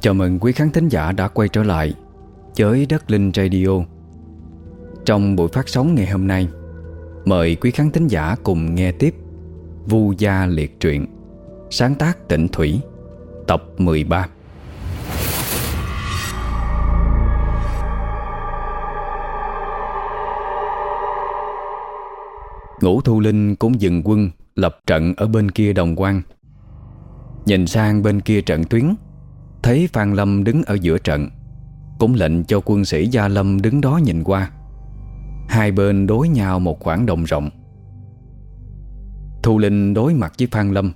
Chào mừng quý khán thính giả đã quay trở lại với Đất Linh Radio. Trong buổi phát sóng ngày hôm nay, Mời quý khán thính giả cùng nghe tiếp Vu Gia Liệt Truyện, Sáng tác tỉnh Thủy, Tập 13 Ngũ Thu Linh cũng dừng quân, Lập trận ở bên kia đồng quan Nhìn sang bên kia trận tuyến Thấy Phan Lâm đứng ở giữa trận, Cũng lệnh cho quân sĩ Gia Lâm đứng đó nhìn qua. Hai bên đối nhau một khoảng đồng rộng. Thu Linh đối mặt với Phan Lâm,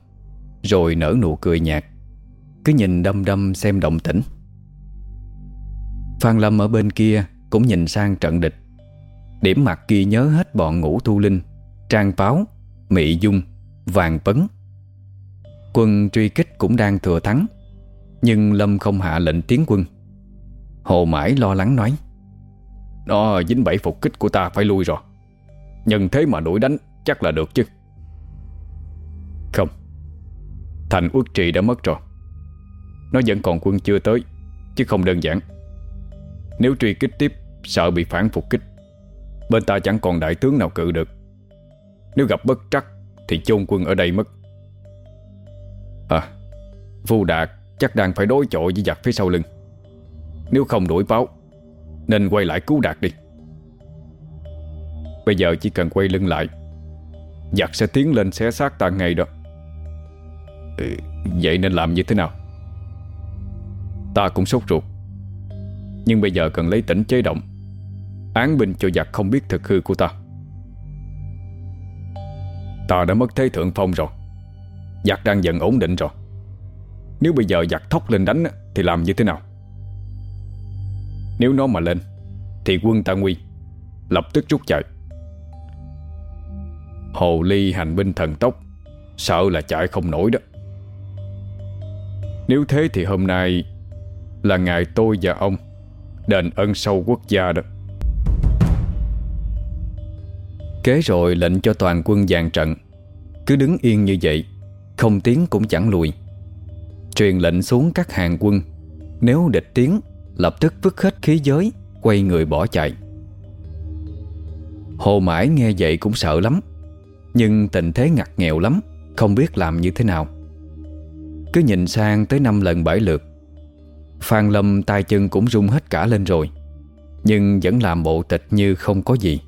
Rồi nở nụ cười nhạt, Cứ nhìn đâm đâm xem động tĩnh. Phan Lâm ở bên kia Cũng nhìn sang trận địch. Điểm mặt kia nhớ hết bọn ngũ Thu Linh, Trang báo Mị Dung, Vàng Pấn. Quân truy kích cũng đang thừa thắng. Nhưng Lâm không hạ lệnh tiến quân. Hồ mãi lo lắng nói Nó dính bảy phục kích của ta phải lui rồi. Nhân thế mà đuổi đánh Chắc là được chứ. Không, Thành uất trì đã mất rồi. Nó vẫn còn quân chưa tới, Chứ không đơn giản. Nếu truy kích tiếp, Sợ bị phản phục kích. Bên ta chẳng còn đại tướng nào cự được. Nếu gặp bất trắc, Thì chôn quân ở đây mất. À Vu Đạt chắc đang phải đối chọi với giặc phía sau lưng. Nếu không đuổi báo Nên quay lại cứu Đạt đi. Bây giờ chỉ cần quay lưng lại Giặc sẽ tiến lên xé xác ta ngay đó. Ừ, Vậy nên làm như thế nào? Ta cũng sốt ruột. Nhưng bây giờ cần lấy tỉnh chế động Án binh cho giặc không biết thực hư của ta. Ta đã mất thế thượng phong rồi. Giặc đang dần ổn định rồi. Nếu bây giờ giặc thóc lên đánh Thì làm như thế nào? Nếu nó mà lên, Thì quân ta nguy, Lập tức rút chạy. Hồ ly hành binh thần tốc, Sợ là chạy không nổi đó. Nếu thế thì hôm nay Là ngày tôi và ông Đền ân sâu quốc gia đó. Kế rồi lệnh cho toàn quân dàn trận. Cứ đứng yên như vậy, không tiếng cũng chẳng lùi. Truyền lệnh xuống các hàng quân. Nếu địch tiến, Lập tức vứt hết khí giới, Quay người bỏ chạy. Hồ mãi nghe vậy cũng sợ lắm, Nhưng tình thế ngặt nghèo lắm, Không biết làm như thế nào. Cứ nhìn sang tới năm lần bảy lượt, Phan Lâm tay chân cũng rung hết cả lên rồi, Nhưng vẫn làm bộ tịch như không có gì.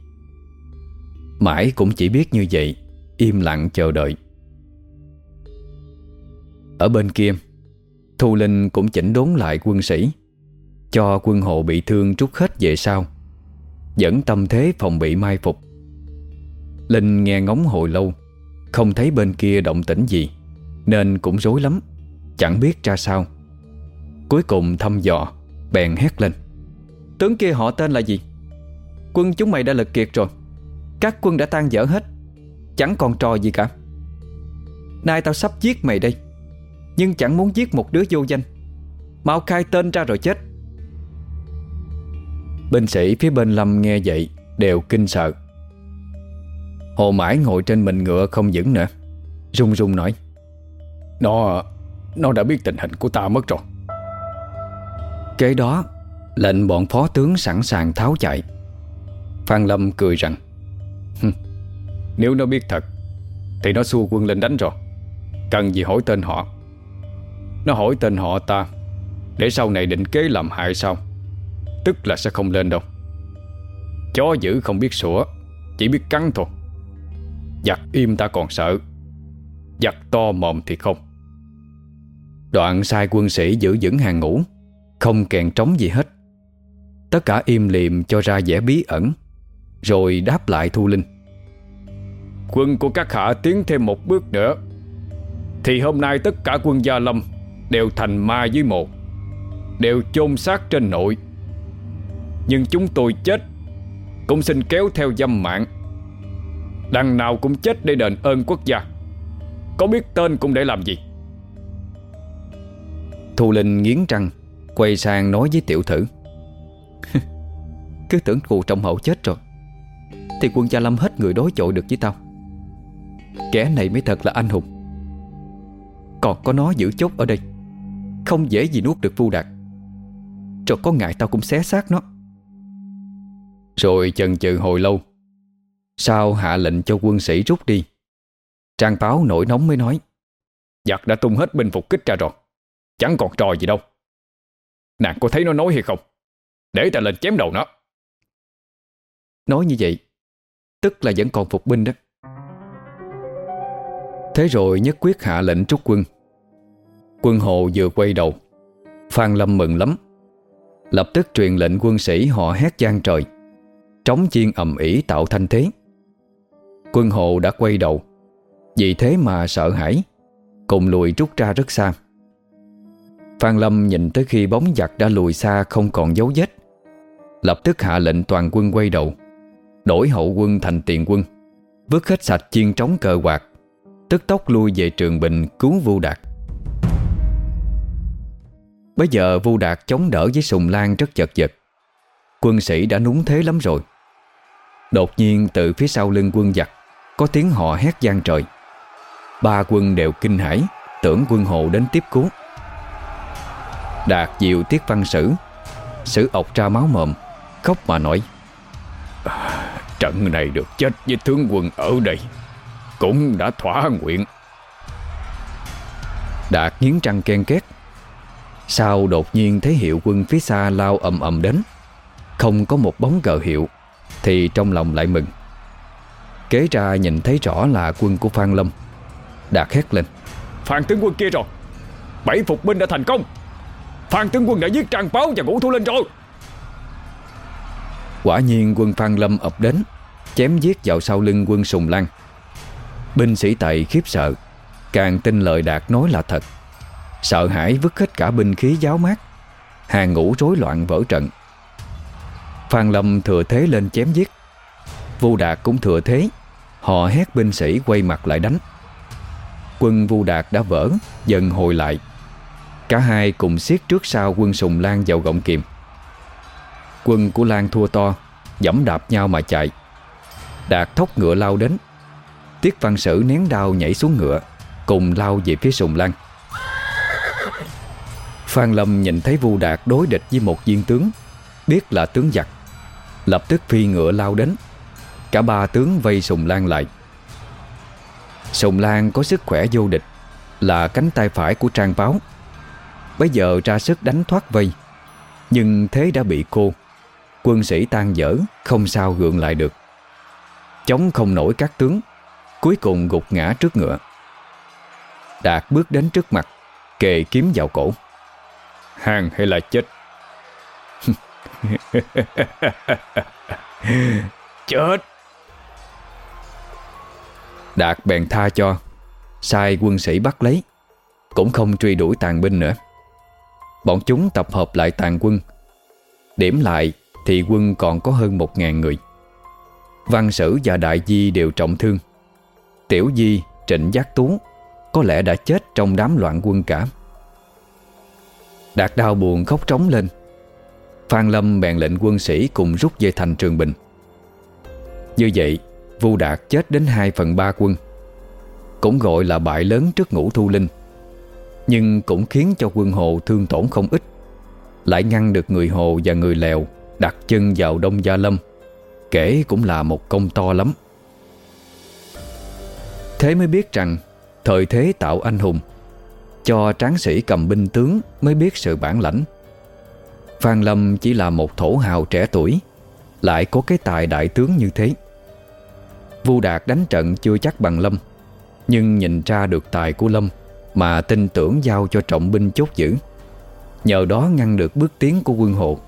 Mãi cũng chỉ biết như vậy, Im lặng chờ đợi. Ở bên kia Thu Linh cũng chỉnh đốn lại quân sĩ, Cho quân hộ bị thương trút hết về sau, Dẫn tâm thế phòng bị mai phục. Linh nghe ngóng hồi lâu, Không thấy bên kia động tĩnh gì, Nên cũng rối lắm, Chẳng biết ra sao. Cuối cùng thăm dò, Bèn hét lên. Tướng kia họ tên là gì? Quân chúng mày đã lực kiệt rồi, Các quân đã tan dở hết, Chẳng còn trò gì cả. Nay tao sắp giết mày đây nhưng chẳng muốn giết một đứa vô danh. Mau khai tên ra rồi chết. Binh sĩ phía bên Lâm nghe vậy Đều kinh sợ. Hồ mãi ngồi trên mình ngựa không vững nữa Rung rung nói Nó Nó đã biết tình hình của ta mất rồi. Kế đó Lệnh bọn phó tướng sẵn sàng tháo chạy. Phan Lâm cười rằng Nếu nó biết thật Thì nó xua quân lên đánh rồi. Cần gì hỏi tên họ nó hỏi tên họ ta, Để sau này định kế làm hại sao? Tức là sẽ không lên đâu. Chó dữ không biết sủa, Chỉ biết cắn thôi. Giặt im ta còn sợ Giặt to mồm thì không. Đoạn sai quân sĩ giữ vững hàng ngũ, Không kèn trống gì hết. Tất cả im liềm cho ra vẻ bí ẩn, Rồi đáp lại Thu Linh. Quân của các hạ tiến thêm một bước nữa, Thì hôm nay tất cả quân Gia Lâm Đều thành ma với một, Đều chôn xác trên nội. Nhưng chúng tôi chết, Cũng xin kéo theo dâm mạng. Đằng nào cũng chết để đền ơn quốc gia. Có biết tên cũng để làm gì? Thu Linh nghiến răng, Quay sang nói với tiểu thử. Cứ tưởng cụ trọng hậu chết rồi, Thì quân Gia Lâm hết người đối chọi được với tao. Kẻ này mới thật là anh hùng. Còn có nó giữ chốt ở đây. Không dễ gì nuốt được Vu Đạt. Rồi có ngày tao cũng xé xác nó. Rồi chần chừ hồi lâu Sau hạ lệnh cho quân sĩ rút đi. Trang báo nổi nóng mới nói Giặc đã tung hết binh phục kích ra rồi Chẳng còn trò gì đâu. Nàng có thấy nó nói hay không? Để ta lên chém đầu nó. Nói như vậy Tức là vẫn còn phục binh đó. Thế rồi nhất quyết hạ lệnh trúc quân Quân hộ vừa quay đầu. Phan Lâm mừng lắm. Lập tức truyền lệnh quân sĩ họ hét gian trời. Trống chiên ầm ỉ tạo thanh thế. Quân hộ đã quay đầu. Vì thế mà sợ hãi, Cùng lùi rút ra rất xa. Phan Lâm nhìn tới khi bóng giặc đã lùi xa không còn dấu vết. Lập tức hạ lệnh toàn quân quay đầu. Đổi hậu quân thành tiền quân. Vứt hết sạch chiên trống cờ quạt. Tức tốc lui về trường bình cứu Vu Đạt. Bây giờ Vu Đạt chống đỡ với Sùng Lan rất chật vật. Quân sĩ đã núng thế lắm rồi. Đột nhiên từ phía sau lưng quân giặc Có tiếng họ hét gian trời. Ba quân đều kinh hãi Tưởng quân hộ đến tiếp cứu. Đạt diệu tiết văn sử. Sử ọc ra máu mồm Khóc mà nói Trận này được chết với tướng quân ở đây Cũng đã thỏa nguyện. Đạt nghiến trăng ken két Sau đột nhiên thấy hiệu quân phía xa lao ầm ầm đến? Không có một bóng cờ hiệu Thì trong lòng lại mừng. Kế ra nhìn thấy rõ là quân của Phan Lâm Đạt hét lên. Phan tướng quân kia rồi. Bảy phục binh đã thành công. Phan tướng quân đã giết Trang Báo và Ngũ Thu Linh rồi. Quả nhiên quân Phan Lâm ập đến Chém giết vào sau lưng quân Sùng Lan. Binh sĩ Tây khiếp sợ Càng tin lời Đạt nói là thật Sợ hãi vứt hết cả binh khí giáo mát. Hàng ngũ rối loạn vỡ trận. Phan Lâm thừa thế lên chém giết. Vu Đạt cũng thừa thế. Họ hét binh sĩ quay mặt lại đánh. Quân Vu Đạt đã vỡ, Dần hồi lại. Cả hai cùng siết trước sau quân Sùng Lan vào gọng kiềm. Quân của Lan thua to, Dẫm đạp nhau mà chạy. Đạt thốc ngựa lao đến. Tiết văn sử nén đao nhảy xuống ngựa, Cùng lao về phía Sùng Lan. Phan Lâm nhìn thấy Vu Đạt đối địch với một viên tướng, Biết là tướng giặc, Lập tức phi ngựa lao đến. Cả ba tướng vây Sùng Lan lại. Sùng Lan có sức khỏe vô địch, Là cánh tay phải của Trang Báo. Bây giờ ra sức đánh thoát vây, Nhưng thế đã bị cô Quân sĩ tan dở, Không sao gượng lại được. Chống không nổi các tướng, Cuối cùng gục ngã trước ngựa. Đạt bước đến trước mặt, Kề kiếm vào cổ. Hàng hay là chết? Chết! Đạt bèn tha cho. Sai quân sĩ bắt lấy. Cũng không truy đuổi tàn binh nữa. Bọn chúng tập hợp lại tàn quân. Điểm lại thì quân còn có hơn một ngàn người. Văn Sử và Đại Di đều trọng thương. Tiểu Di, Trịnh Giác Tú Có lẽ đã chết trong đám loạn quân cả. Đạt đau buồn khóc trống lên. Phan Lâm bèn lệnh quân sĩ cùng rút về thành Trường Bình. Như vậy, Vu Đạt chết đến 2 phần 3 quân. Cũng gọi là bại lớn trước ngũ thu linh. Nhưng cũng khiến cho quân Hồ thương tổn không ít. Lại ngăn được người Hồ và người Lèo Đặt chân vào Đông Gia Lâm. Kể cũng là một công to lắm. Thế mới biết rằng, Thời thế tạo anh hùng cho tráng sĩ cầm binh tướng Mới biết sự bản lãnh. Phan Lâm chỉ là một thổ hào trẻ tuổi, Lại có cái tài đại tướng như thế. Vu Đạt đánh trận chưa chắc bằng Lâm, Nhưng nhìn ra được tài của Lâm Mà tin tưởng giao cho trọng binh chốt giữ. Nhờ đó ngăn được bước tiến của quân hộ.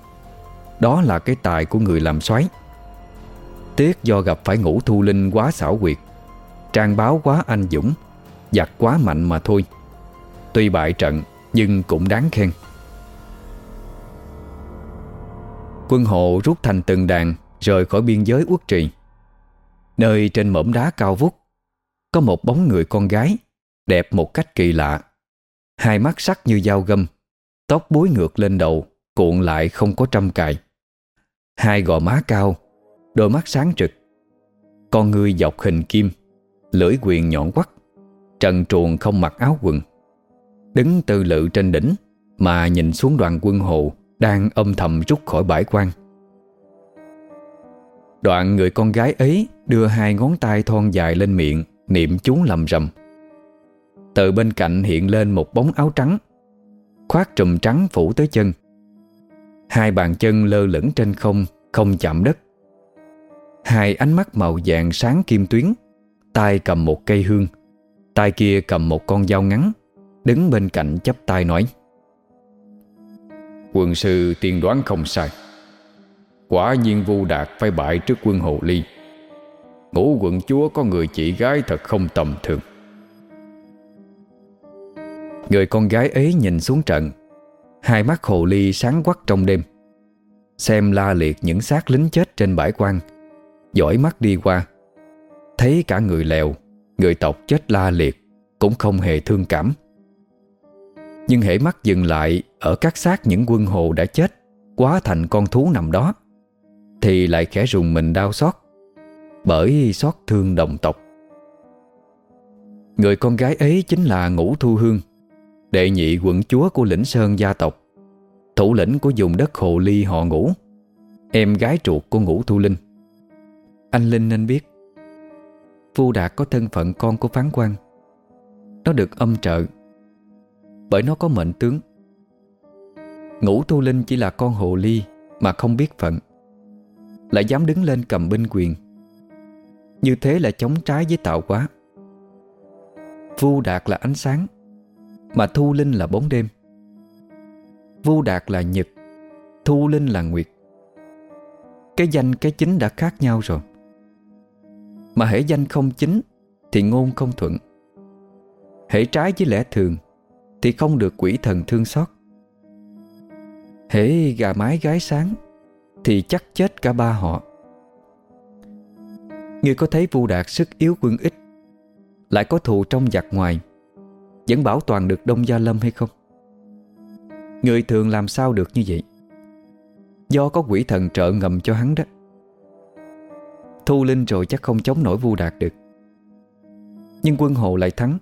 Đó là cái tài của người làm soái. Tiếc do gặp phải ngũ thu linh quá xảo quyệt, Trang báo quá anh dũng, Giặc quá mạnh mà thôi. Tuy bại trận, nhưng cũng đáng khen. Quân hộ rút thành từng đàn, Rời khỏi biên giới quốc trì. Nơi trên mỏm đá cao vút, Có một bóng người con gái, Đẹp một cách kỳ lạ. Hai mắt sắc như dao găm, Tóc búi ngược lên đầu, Cuộn lại không có trăm cài. Hai gò má cao, Đôi mắt sáng trực. Con người dọc hình kim, Lưỡi quyền nhọn quắt Trần truồng không mặc áo quần. Đứng tư lự trên đỉnh, Mà nhìn xuống đoàn quân hồ Đang âm thầm rút khỏi bãi quan. Đoạn người con gái ấy Đưa hai ngón tay thon dài lên miệng, Niệm chú lầm rầm. Từ bên cạnh hiện lên một bóng áo trắng, Khoác trùm trắng phủ tới chân. Hai bàn chân lơ lửng trên không Không chạm đất. Hai ánh mắt màu vàng sáng kim tuyến, tay cầm một cây hương, tay kia cầm một con dao ngắn. Đứng bên cạnh chấp tay nói Quân sư tiên đoán không sai. Quả nhiên vu đạt phải bại trước quân hồ ly. Ngũ quận chúa có người chị gái thật không tầm thường. Người con gái ấy nhìn xuống trận. Hai mắt hồ ly sáng quắc trong đêm. Xem la liệt những xác lính chết trên bãi quan. Giỏi mắt đi qua. Thấy cả người lèo Người tộc chết la liệt Cũng không hề thương cảm nhưng hễ mắt dừng lại Ở các xác những quân hồ đã chết, Quá thành con thú nằm đó, Thì lại khẽ rùng mình đau xót, Bởi xót thương đồng tộc. Người con gái ấy chính là Ngũ Thu Hương, Đệ nhị quận chúa của lĩnh Sơn gia tộc, Thủ lĩnh của vùng đất Hồ Ly họ Ngũ, Em gái ruột của Ngũ Thu Linh. Anh Linh nên biết, Phu Đạt có thân phận con của phán quan Nó được âm trợ bởi nó có mệnh tướng. Ngũ Thu Linh chỉ là con hồ ly Mà không biết phận, Lại dám đứng lên cầm binh quyền. Như thế là chống trái với tạo quá Vu Đạt là ánh sáng, Mà Thu Linh là bóng đêm. Vu Đạt là nhật, Thu Linh là nguyệt. Cái danh, cái chính đã khác nhau rồi. Mà hễ danh không chính Thì ngôn không thuận. Hễ trái với lẽ thường thì không được quỷ thần thương xót. Hễ gà mái gái sáng, Thì chắc chết cả ba họ. Ngươi có thấy Vu Đạt sức yếu quân ít, Lại có thù trong giặc ngoài, Vẫn bảo toàn được Đông Gia Lâm hay không? Người thường làm sao được như vậy? Do có quỷ thần trợ ngầm cho hắn đó. Thu Linh rồi chắc không chống nổi Vu Đạt được. Nhưng quân hồ lại thắng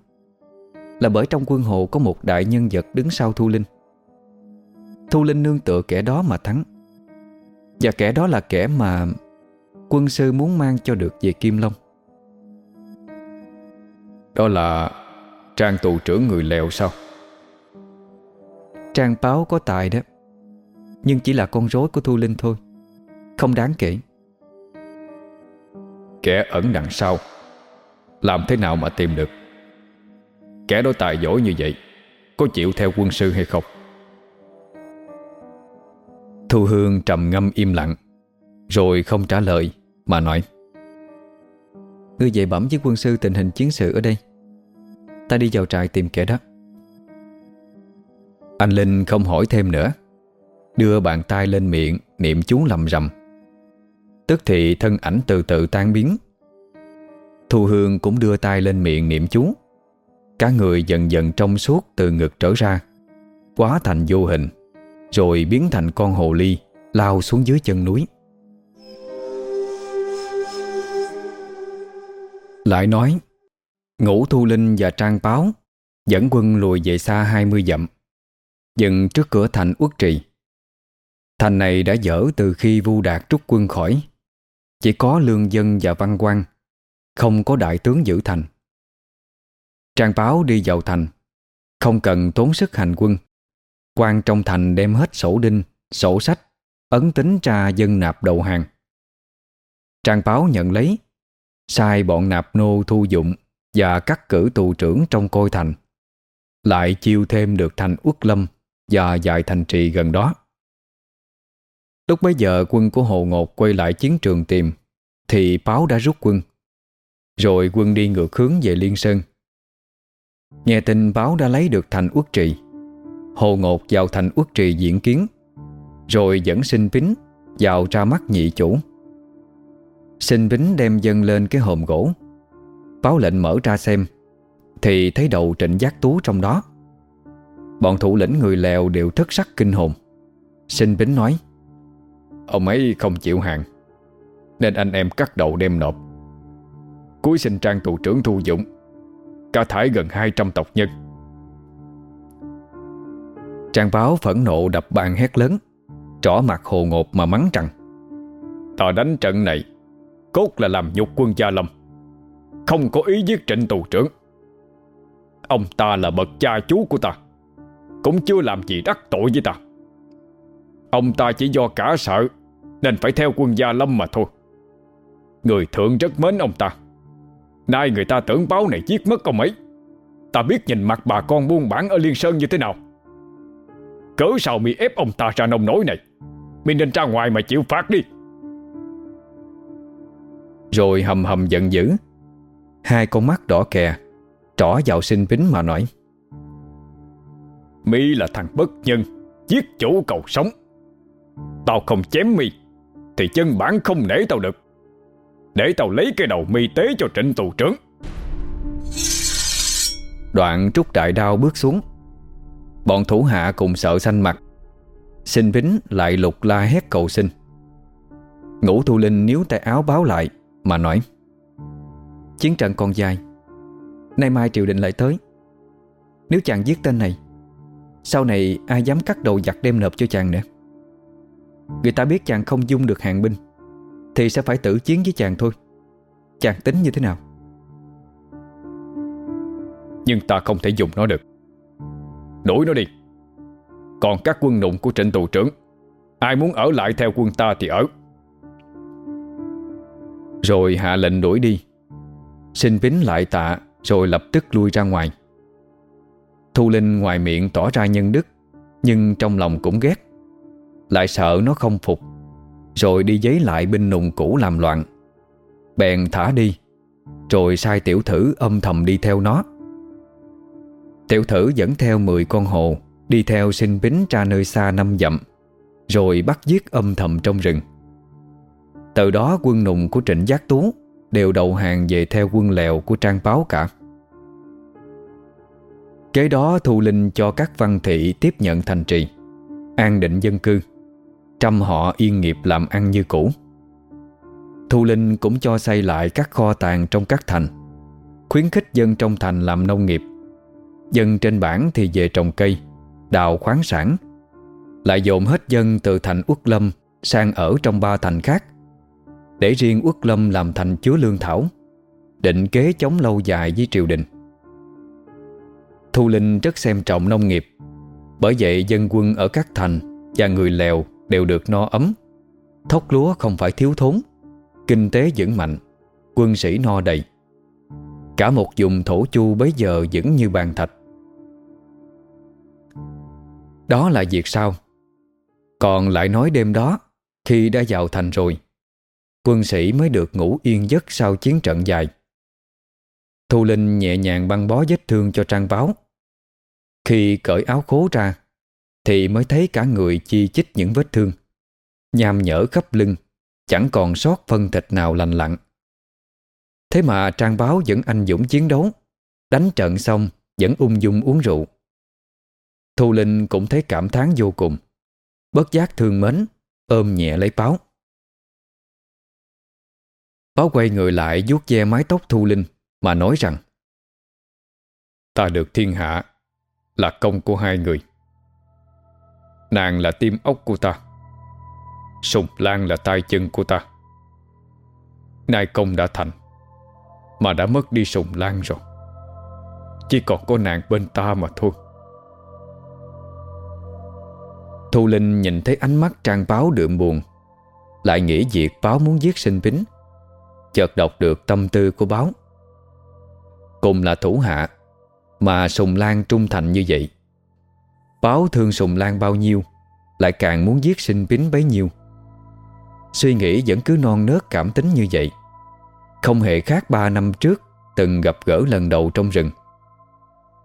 là bởi trong quân hồ có một đại nhân vật đứng sau Thu Linh. Thu Linh nương tựa kẻ đó mà thắng. Và kẻ đó là kẻ mà Quân sư muốn mang cho được về Kim Long. Đó là Trang tù trưởng người lèo sao? Trang báo có tài đó Nhưng chỉ là con rối của Thu Linh thôi Không đáng kể. Kẻ ẩn đằng sau Làm thế nào mà tìm được Kẻ đó tài giỏi như vậy, Có chịu theo quân sư hay không? Thu Hương trầm ngâm im lặng, Rồi không trả lời, Mà nói Ngươi dạy bẩm với quân sư tình hình chiến sự ở đây. Ta đi vào trại tìm kẻ đó. Anh Linh không hỏi thêm nữa, Đưa bàn tay lên miệng Niệm chú lầm rầm. Tức thì thân ảnh từ từ tan biến. Thu Hương cũng đưa tay lên miệng niệm chú. Cả người dần dần trong suốt từ ngực trở ra, Quá thành vô hình, Rồi biến thành con hồ ly Lao xuống dưới chân núi. Lại nói, Ngũ Thu Linh và Trang Báo Dẫn quân lùi về xa 20 dặm, Dừng trước cửa thành Uất Trì. Thành này đã dở từ khi Vu Đạt rút quân khỏi. Chỉ có lương dân và văn quan, Không có đại tướng giữ thành. Trang báo đi vào thành. Không cần tốn sức hành quân. Quan trong thành đem hết sổ đinh, Sổ sách, Ấn tính ra dân nạp đầu hàng. Trang báo nhận lấy. Sai bọn nạp nô thu dụng Và cắt cử tù trưởng trong côi thành. Lại chiêu thêm được thành Uất Lâm Và vài thành trì gần đó. Lúc bấy giờ quân của Hồ Ngột quay lại chiến trường tìm, Thì báo đã rút quân. Rồi quân đi ngược hướng về Liên Sơn. Nghe tin báo đã lấy được thành Uất Trì. Hồ Ngột vào thành Uất Trì diễn kiến, Rồi dẫn sinh bính vào ra mắt nhị chủ. Sinh bính đem dân lên cái hòm gỗ, Báo lệnh mở ra xem, Thì thấy đầu trịnh giác tú trong đó. Bọn thủ lĩnh người lèo đều thất sắc kinh hồn. Sinh bính nói, Ông ấy không chịu hàng, Nên anh em cắt đầu đem nộp. Cuối sinh trang tù trưởng thu dụng Cả thải gần 200 tộc nhân Trang báo phẫn nộ đập bàn hét lớn, Trỏ mặt hồ ngột mà mắng rằng, Ta đánh trận này, Cốt là làm nhục quân Gia Lâm, Không có ý giết trịnh tù trưởng. Ông ta là bậc cha chú của ta, Cũng chưa làm gì đắc tội với ta. Ông ta chỉ do cả sợ, Nên phải theo quân Gia Lâm mà thôi. Người thượng rất mến ông ta. Nay người ta tưởng báo này giết mất ông ấy. Ta biết nhìn mặt bà con buôn bản ở Liên Sơn như thế nào. Cớ sao mi ép ông ta ra nông nổi này? Mi nên ra ngoài mà chịu phạt đi. Rồi hầm hầm giận dữ. Hai con mắt đỏ kè Trỏ vào sinh bính mà nói. Mi là thằng bất nhân Giết chủ cầu sống. Tao không chém mi Thì chân bản không nể tao được để tao lấy cái đầu mi tế cho trịnh tù trưởng. Đoạn trúc đại đao bước xuống. Bọn thủ hạ cùng sợ xanh mặt. Sinh bính lại lục la hét cầu xin. Ngũ thu linh níu tay áo báo lại, Mà nói, Chiến trận còn dài. Nay mai triều đình lại tới. Nếu chàng giết tên này, Sau này ai dám cắt đầu giặc đem nộp cho chàng nữa? Người ta biết chàng không dung được hàng binh. Thì sẽ phải tử chiến với chàng thôi. Chàng tính như thế nào? Nhưng ta không thể dùng nó được. Đuổi nó đi. Còn các quân nụng của trịnh tù trưởng, Ai muốn ở lại theo quân ta thì ở. Rồi hạ lệnh đuổi đi. Xin bính lại tạ, Rồi lập tức lui ra ngoài. Thu Linh ngoài miệng tỏ ra nhân đức, Nhưng trong lòng cũng ghét. Lại sợ nó không phục. Rồi đi giấy lại binh nùng cũ làm loạn. Bèn thả đi, Rồi sai tiểu thử âm thầm đi theo nó. Tiểu thử dẫn theo 10 con hồ, Đi theo sinh bính ra nơi xa năm dặm, Rồi bắt giết âm thầm trong rừng. Từ đó quân nùng của trịnh Giác Tú Đều đầu hàng về theo quân lèo của Trang Báo cả. Kế đó Thu Linh cho các văn thị tiếp nhận thành trì, An định dân cư. Trăm họ yên nghiệp làm ăn như cũ. Thu Linh cũng cho xây lại các kho tàng trong các thành, Khuyến khích dân trong thành làm nông nghiệp. Dân trên bản thì về trồng cây, Đào khoáng sản, Lại dồn hết dân từ thành Uất Lâm Sang ở trong ba thành khác, Để riêng Uất Lâm làm thành chứa lương thảo, Định kế chống lâu dài với triều đình. Thu Linh rất xem trọng nông nghiệp, Bởi vậy dân quân ở các thành Và người lèo đều được no ấm. Thóc lúa không phải thiếu thốn, Kinh tế vững mạnh, Quân sĩ no đầy. Cả một vùng thổ chu bấy giờ vững như bàn thạch. Đó là việc sau. Còn lại nói đêm đó, Khi đã vào thành rồi, Quân sĩ mới được ngủ yên giấc Sau chiến trận dài. Thu Linh nhẹ nhàng băng bó vết thương cho Trang Báo. Khi cởi áo khố ra thì mới thấy cả người chi chích những vết thương. Nham nhở khắp lưng, Chẳng còn sót phân thịt nào lành lặn. Thế mà Trang Báo vẫn anh dũng chiến đấu, Đánh trận xong Vẫn ung dung uống rượu. Thu Linh cũng thấy cảm thán vô cùng, Bất giác thương mến, Ôm nhẹ lấy Báo. Báo quay người lại vuốt ve mái tóc Thu Linh Mà nói rằng, Ta được thiên hạ Là công của hai người. Nàng là tim ốc của ta. Sùng Lan là tay chân của ta. Nay công đã thành, Mà đã mất đi Sùng Lan rồi. Chỉ còn có nàng bên ta mà thôi. Thu Linh nhìn thấy ánh mắt trang báo đượm buồn, Lại nghĩ việc báo muốn giết sinh bính. Chợt đọc được tâm tư của báo. Cùng là thủ hạ Mà Sùng Lan trung thành như vậy Báo thương Sùng Lan bao nhiêu, Lại càng muốn giết sinh bính bấy nhiêu. Suy nghĩ vẫn cứ non nớt cảm tính như vậy. Không hề khác ba năm trước, Từng gặp gỡ lần đầu trong rừng.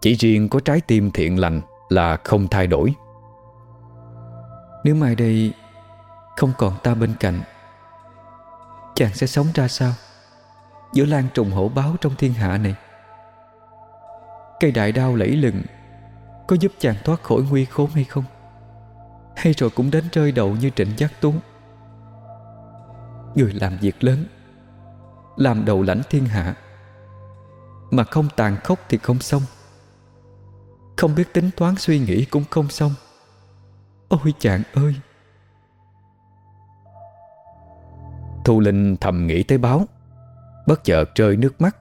Chỉ riêng có trái tim thiện lành Là không thay đổi. Nếu mai đây Không còn ta bên cạnh, Chàng sẽ sống ra sao? Giữa lan trùng hổ báo trong thiên hạ này. Cây đại đao lẫy lừng có giúp chàng thoát khỏi nguy khốn hay không? Hay rồi cũng đến rơi đầu như trịnh giác tú? Người làm việc lớn, Làm đầu lãnh thiên hạ, Mà không tàn khốc thì không xong. Không biết tính toán suy nghĩ cũng không xong. Ôi chàng ơi! Thu Linh thầm nghĩ tới báo. Bất chợt rơi nước mắt,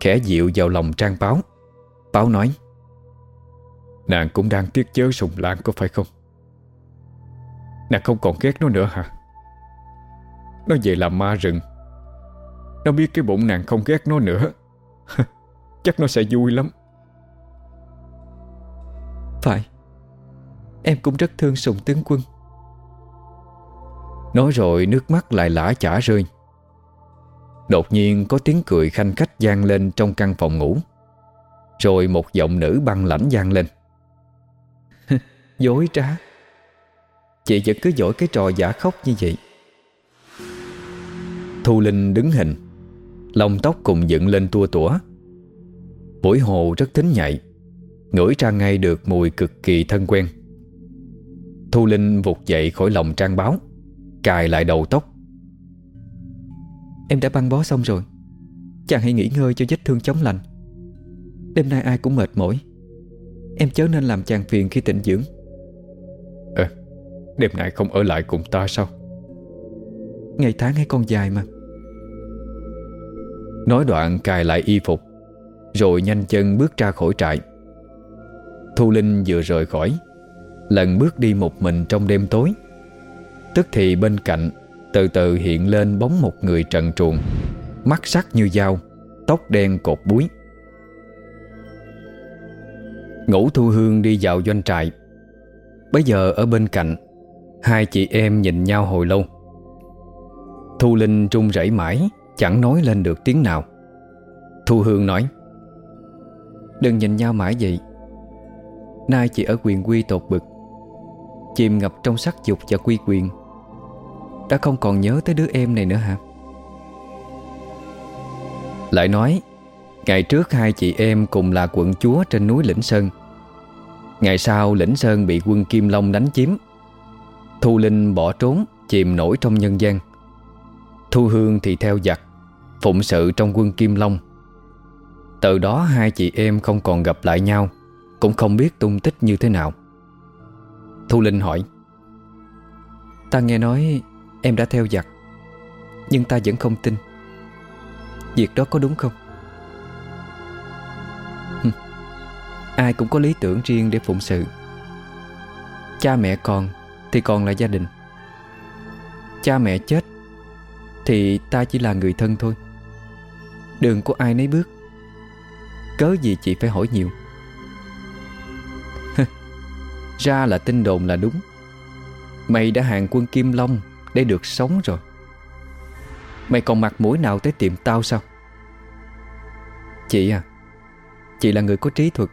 Khẽ dịu vào lòng Trang báo. Báo nói Nàng cũng đang tiếc chớ sùng lan có phải không? Nàng không còn ghét nó nữa hả? Nó về làm ma rừng. Nó biết cái bụng nàng không ghét nó nữa. Chắc nó sẽ vui lắm. Phải. Em cũng rất thương sùng tướng quân. Nói rồi nước mắt lại lã chả rơi. Đột nhiên có tiếng cười khanh khách gian lên trong căn phòng ngủ. Rồi một giọng nữ băng lãnh gian lên Dối trá. Chị vẫn cứ dỗi cái trò giả khóc như vậy. Thu Linh đứng hình. Lông tóc cùng dựng lên tua tủa. Mũi hồ rất thính nhạy, Ngửi ra ngay được mùi cực kỳ thân quen. Thu Linh vụt dậy khỏi lòng trang báo, Cài lại đầu tóc. Em đã băng bó xong rồi. Chàng hãy nghỉ ngơi cho vết thương chống lành. Đêm nay ai cũng mệt mỏi. Em chớ nên làm chàng phiền khi tịnh dưỡng. Đêm nay không ở lại cùng ta sao? Ngày tháng hay còn dài mà. Nói đoạn cài lại y phục Rồi nhanh chân bước ra khỏi trại. Thu Linh vừa rời khỏi Lần bước đi một mình trong đêm tối. Tức thì bên cạnh Từ từ hiện lên bóng một người trần truồng Mắt sắc như dao Tóc đen cột búi. Ngũ Thu Hương đi vào doanh trại. Bây giờ ở bên cạnh Hai chị em nhìn nhau hồi lâu. Thu Linh trung rẩy mãi, Chẳng nói lên được tiếng nào. Thu Hương nói, Đừng nhìn nhau mãi vậy. Nay chị ở quyền quy tột bực, Chìm ngập trong sắc dục và quy quyền. Đã không còn nhớ tới đứa em này nữa hả? Lại nói, Ngày trước hai chị em cùng là quận chúa trên núi Lĩnh Sơn. Ngày sau Lĩnh Sơn bị quân Kim Long đánh chiếm Thu Linh bỏ trốn, Chìm nổi trong nhân gian Thu Hương thì theo giặc, Phụng sự trong quân Kim Long Từ đó hai chị em không còn gặp lại nhau, Cũng không biết tung tích như thế nào Thu Linh hỏi, Ta nghe nói em đã theo giặc, Nhưng ta vẫn không tin Việc đó có đúng không? Ai cũng có lý tưởng riêng để phụng sự Cha mẹ con. Thì còn là gia đình. Cha mẹ chết, Thì ta chỉ là người thân thôi. Đường của ai nấy bước. Cớ gì chị phải hỏi nhiều? Ra là tin đồn là đúng. Mày đã hàng quân Kim Long Để được sống rồi. Mày còn mặt mũi nào tới tiệm tao sao? Chị à Chị là người có trí thuật.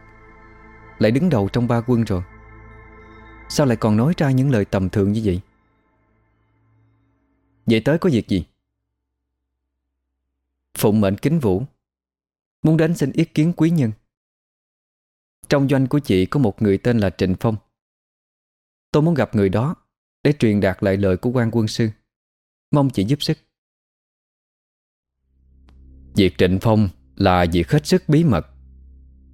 Lại đứng đầu trong ba quân rồi. Sao lại còn nói ra những lời tầm thường như vậy? Vậy tới có việc gì? Phụng mệnh kính vũ, Muốn đến xin ý kiến quý nhân. Trong doanh của chị có một người tên là Trịnh Phong. Tôi muốn gặp người đó Để truyền đạt lại lời của quan quân sư. Mong chị giúp sức. Việc Trịnh Phong là việc hết sức bí mật.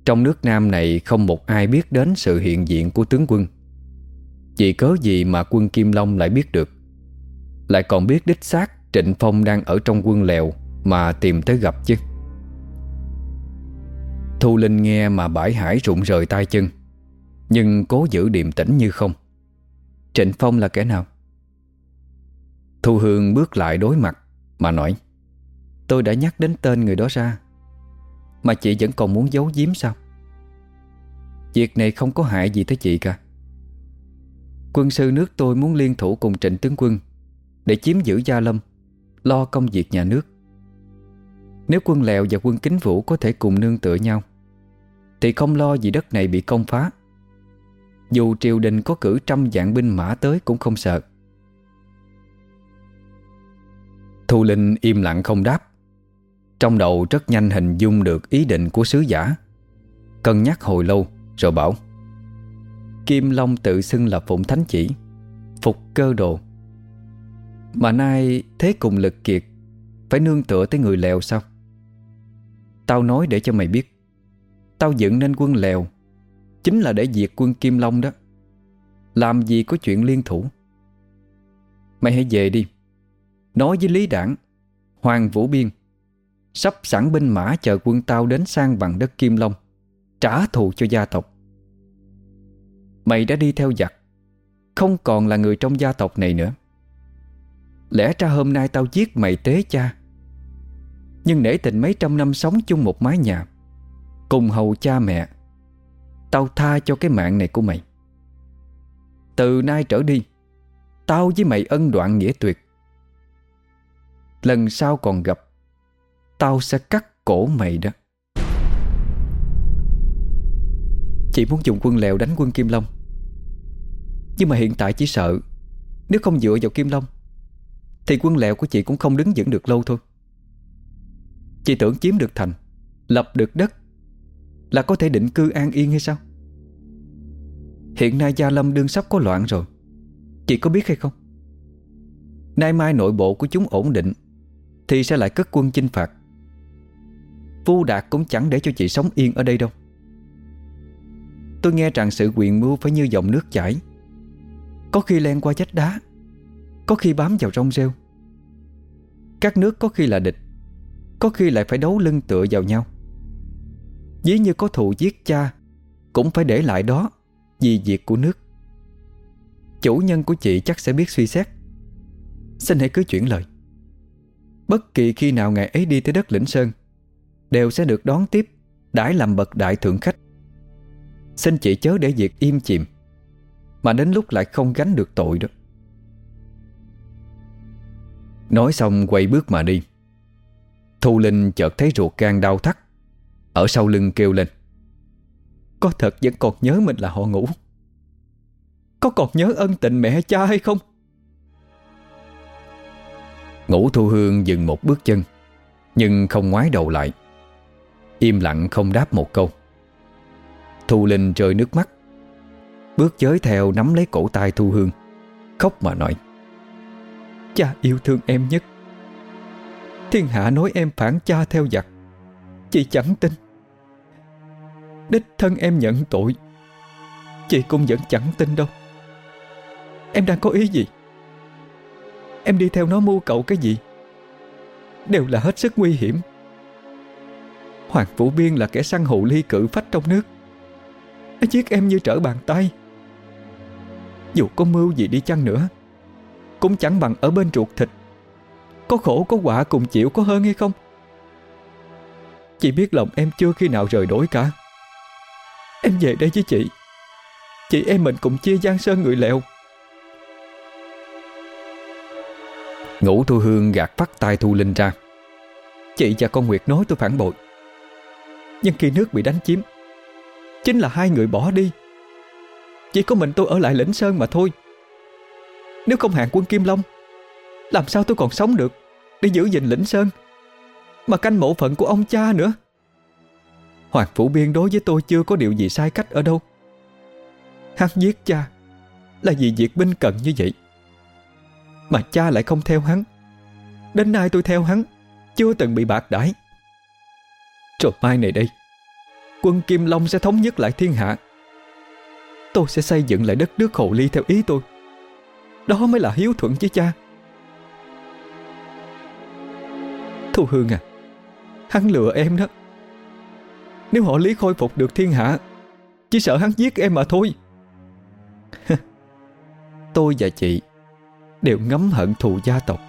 Trong nước Nam này không một ai biết đến sự hiện diện của tướng quân. Vì cớ gì mà quân Kim Long lại biết được? Lại còn biết đích xác Trịnh Phong đang ở trong quân lèo Mà tìm tới gặp chứ? Thu Linh nghe mà bãi hải rụng rời tay chân, Nhưng cố giữ điềm tĩnh như không. Trịnh Phong là kẻ nào? Thu Hương bước lại đối mặt Mà nói, Tôi đã nhắc đến tên người đó ra, Mà chị vẫn còn muốn giấu giếm sao? Việc này không có hại gì tới chị cả. Quân sư nước tôi muốn liên thủ cùng trịnh tướng quân Để chiếm giữ Gia Lâm, Lo công việc nhà nước. Nếu quân lèo và quân kính vũ Có thể cùng nương tựa nhau, Thì không lo gì đất này bị công phá. Dù triều đình có cử trăm vạn binh mã tới Cũng không sợ. Thu Linh im lặng không đáp. Trong đầu rất nhanh hình dung được ý định của sứ giả. Cân nhắc hồi lâu Rồi bảo Kim Long tự xưng là Phụng Thánh Chỉ. Phục cơ đồ. Mà nay thế cùng lực kiệt, Phải nương tựa tới người lèo sao? Tao nói để cho mày biết. Tao dựng nên quân lèo, Chính là để diệt quân Kim Long đó. Làm gì có chuyện liên thủ? Mày hãy về đi. Nói với Lý Đảng, Hoàng Vũ Biên, Sắp sẵn binh mã chờ quân tao đến sang bằng đất Kim Long, Trả thù cho gia tộc. Mày đã đi theo giặc. Không còn là người trong gia tộc này nữa. Lẽ ra hôm nay tao giết mày tế cha. Nhưng nể tình mấy trăm năm sống chung một mái nhà, Cùng hầu cha mẹ, Tao tha cho cái mạng này của mày. Từ nay trở đi, Tao với mày ân đoạn nghĩa tuyệt. Lần sau còn gặp, Tao sẽ cắt cổ mày đó. Chị muốn dùng quân lèo đánh quân Kim Long. Nhưng mà hiện tại chỉ sợ, Nếu không dựa vào Kim Long, Thì quân lẹo của chị cũng không đứng vững được lâu thôi. Chị tưởng chiếm được thành, Lập được đất Là có thể định cư an yên hay sao? Hiện nay Gia Lâm đương sắp có loạn rồi, Chị có biết hay không? Nay mai nội bộ của chúng ổn định, Thì sẽ lại cất quân chinh phạt. Phu Đạt cũng chẳng để cho chị sống yên ở đây đâu. Tôi nghe rằng sự quyền mưu phải như dòng nước chảy. Có khi len qua vách đá, Có khi bám vào rong rêu. Các nước có khi là địch, Có khi lại phải đấu lưng tựa vào nhau. Dĩ như có thù giết cha, Cũng phải để lại đó Vì việc của nước. Chủ nhân của chị chắc sẽ biết suy xét. Xin hãy cứ chuyển lời. Bất kỳ khi nào ngày ấy đi tới đất lĩnh Sơn, Đều sẽ được đón tiếp, Đãi làm bậc đại thượng khách. Xin chị chớ để việc im chìm. Mà đến lúc lại không gánh được tội đó. Nói xong quay bước mà đi. Thu Linh chợt thấy ruột gan đau thắt, Ở sau lưng kêu lên. Có thật vẫn còn nhớ mình là họ ngủ. Có còn nhớ ân tình mẹ cha hay không? Ngũ Thu Hương dừng một bước chân, Nhưng không ngoái đầu lại. Im lặng không đáp một câu. Thu Linh rơi nước mắt. Bước chới theo nắm lấy cổ tay Thu Hương, Khóc mà nói, Cha yêu thương em nhất. Thiên hạ nói em phản cha theo giặc, Chị chẳng tin. Đích thân em nhận tội, Chị cũng vẫn chẳng tin đâu. Em đang có ý gì? Em đi theo nó mưu cậu cái gì? Đều là hết sức nguy hiểm. Hoàng Vũ Biên là kẻ săn hụ ly cử phách trong nước. Nó giết em như trở bàn tay. Dù có mưu gì đi chăng nữa Cũng chẳng bằng ở bên ruột thịt. Có khổ có quả cùng chịu có hơn hay không? Chị biết lòng em chưa khi nào rời đổi cả. Em về đây với chị. Chị em mình cùng chia giang sơn người lẹo Ngũ Thu Hương gạt phát tay Thu Linh ra. Chị và con Nguyệt nói tôi phản bội. Nhưng khi nước bị đánh chiếm Chính là hai người bỏ đi chỉ có mình tôi ở lại lĩnh Sơn mà thôi. Nếu không hạn quân Kim Long, Làm sao tôi còn sống được Để giữ gìn lĩnh Sơn? Mà canh mộ phận của ông cha nữa. Hoàng Phủ Biên đối với tôi chưa có điều gì sai cách ở đâu. Hắn giết cha Là vì việc binh cận như vậy. Mà cha lại không theo hắn. Đến nay tôi theo hắn, Chưa từng bị bạc đãi. Rồi mai này đây, Quân Kim Long sẽ thống nhất lại thiên hạ. Tôi sẽ xây dựng lại đất nước Hồ Ly theo ý tôi. Đó mới là hiếu thuận với cha. Thu Hương à Hắn lừa em đó. Nếu họ Lý khôi phục được thiên hạ, Chỉ sợ hắn giết em mà thôi. Tôi và chị Đều ngấm hận thù gia tộc.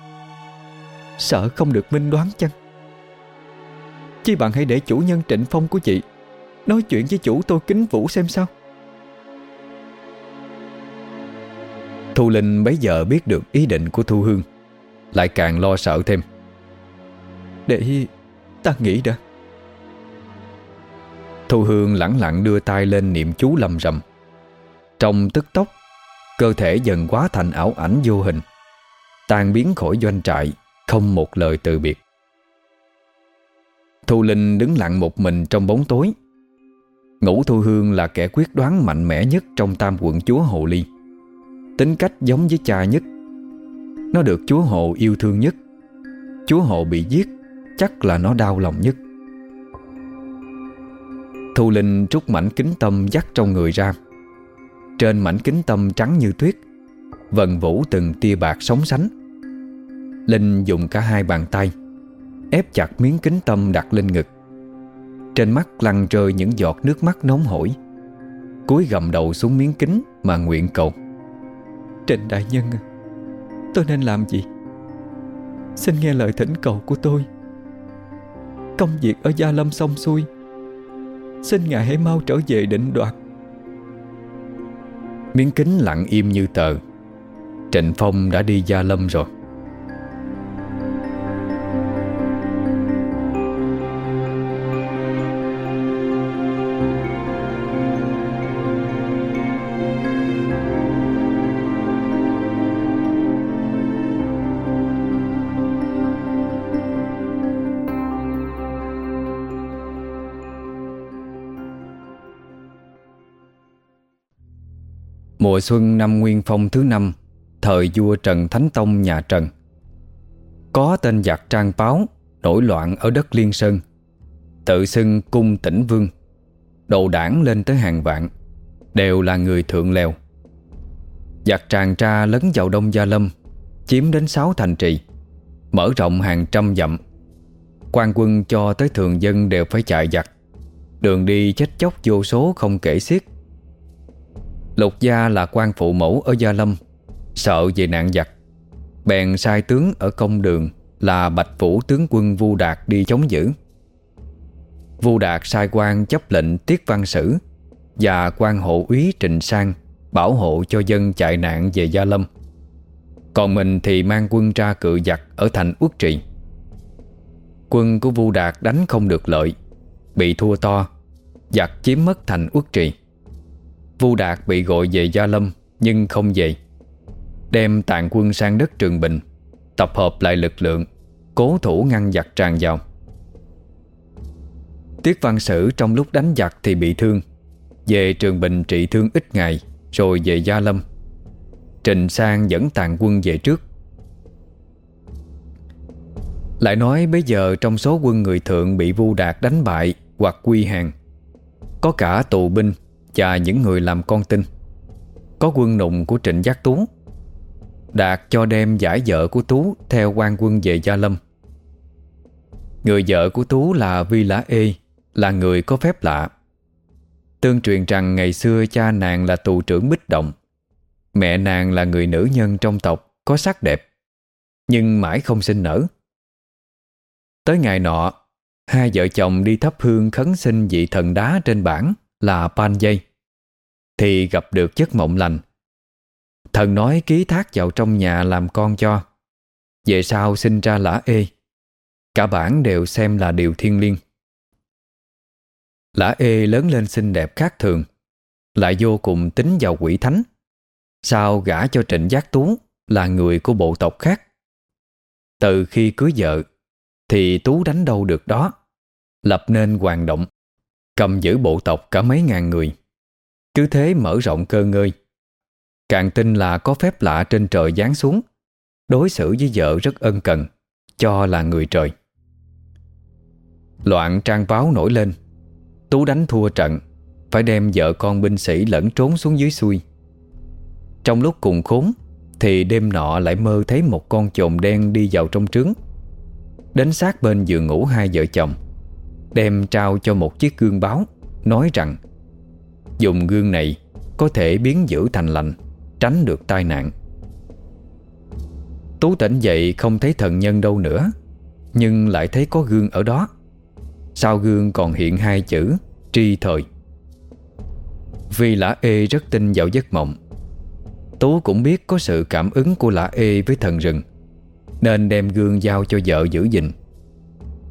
Sợ không được minh đoán chăng? Chi bạn hãy để chủ nhân trịnh phong của chị Nói chuyện với chủ tôi kính vũ xem sao. Thu Linh bấy giờ biết được ý định của Thu Hương Lại càng lo sợ thêm. Để ta nghĩ đã. Thu Hương lẳng lặng đưa tay lên niệm chú lầm rầm. Trong tức tốc Cơ thể dần quá thành ảo ảnh vô hình tan biến khỏi doanh trại Không một lời từ biệt. Thu Linh đứng lặng một mình trong bóng tối. Ngũ Thu Hương là kẻ quyết đoán mạnh mẽ nhất Trong tam quận chúa Hồ Ly Tính cách giống với cha nhất. Nó được chúa hộ yêu thương nhất. Chúa hộ bị giết, Chắc là nó đau lòng nhất. Thu Linh rút mảnh kính tâm dắt trong người ra. Trên mảnh kính tâm trắng như tuyết, Vần vũ từng tia bạc sóng sánh. Linh dùng cả hai bàn tay, Ép chặt miếng kính tâm đặt lên ngực. Trên mắt lăn rơi những giọt nước mắt nóng hổi. Cúi gầm đầu xuống miếng kính Mà nguyện cầu. Trịnh đại nhân. Tôi nên làm gì? Xin nghe lời thỉnh cầu của tôi. Công việc ở Gia Lâm xong xuôi. Xin ngài hãy mau trở về định đoạt. Miếng kính lặng im như tờ. Trịnh Phong đã đi Gia Lâm rồi. Mùa xuân năm Nguyên Phong thứ năm, Thời vua Trần Thánh Tông nhà Trần. Có tên giặc trang báo Nổi loạn ở đất Liên Sơn. Tự xưng cung tỉnh vương. Đồ đảng lên tới hàng vạn, Đều là người thượng lèo Giặc tràn tra lấn vào Đông Gia Lâm, Chiếm đến sáu thành trì, Mở rộng hàng trăm dặm. Quan quân cho tới thường dân đều phải chạy giặc. Đường đi chết chóc vô số không kể xiết. Lục gia là quan phụ mẫu ở Gia Lâm, Sợ về nạn giặc. Bèn sai tướng ở công đường Là Bạch Vũ tướng quân Vu Đạt đi chống giữ. Vu Đạt sai quan chấp lệnh Tiết Văn Sử Và quan hộ úy Trịnh Sang Bảo hộ cho dân chạy nạn về Gia Lâm. Còn mình thì mang quân ra cự giặc Ở thành Uất Trị Quân của Vu Đạt đánh không được lợi, Bị thua to, Giặc chiếm mất thành Uất Trị Vu Đạt bị gọi về Gia Lâm, Nhưng không về. Đem tàn quân sang đất Trường Bình, Tập hợp lại lực lượng, Cố thủ ngăn giặc tràn vào. Tiết Văn Sử trong lúc đánh giặc thì bị thương. Về Trường Bình trị thương ít ngày, Rồi về Gia Lâm. Trình Sang dẫn tàn quân về trước. Lại nói bây giờ trong số quân người thượng bị Vu Đạt đánh bại hoặc quy hàng, Có cả tù binh và những người làm con tin. Có quân nụng của Trịnh Giác Tú, Đạt cho đem giải vợ của Tú Theo quan quân về Gia Lâm. Người vợ của Tú là Vi Lã Ê, Là người có phép lạ. Tương truyền rằng ngày xưa cha nàng là tù trưởng Bích Động. Mẹ nàng là người nữ nhân trong tộc, Có sắc đẹp, Nhưng mãi không sinh nở. Tới ngày nọ, Hai vợ chồng đi thắp hương khấn sinh vị thần đá trên bảng là Pan Dây thì gặp được giấc mộng lành. Thần nói ký thác vào trong nhà làm con cho. Về sau sinh ra lã ê. Cả bản đều xem là điều thiên liêng. Lã ê lớn lên xinh đẹp khác thường, lại vô cùng tính vào quỷ thánh. Sao gả cho trịnh giác tú là người của bộ tộc khác? Từ khi cưới vợ, thì tú đánh đâu được đó, lập nên hoàng động, cầm giữ bộ tộc cả mấy ngàn người. Cứ thế mở rộng cơ ngơi. Càng tin là có phép lạ trên trời giáng xuống, Đối xử với vợ rất ân cần, Cho là người trời. Loạn trang báo nổi lên, Tú đánh thua trận, Phải đem vợ con binh sĩ lẫn trốn xuống dưới xuôi. Trong lúc cùng khốn, Thì đêm nọ lại mơ thấy một con chồn đen đi vào trong trứng Đến sát bên giường ngủ hai vợ chồng, Đem trao cho một chiếc gương báo, Nói rằng Dùng gương này Có thể biến dữ thành lành, Tránh được tai nạn. Tú tỉnh dậy không thấy thần nhân đâu nữa, Nhưng lại thấy có gương ở đó. Sau gương còn hiện hai chữ, Tri thời. Vì lã ê rất tin vào giấc mộng. Tú cũng biết có sự cảm ứng của lã ê với thần rừng, Nên đem gương giao cho vợ giữ gìn.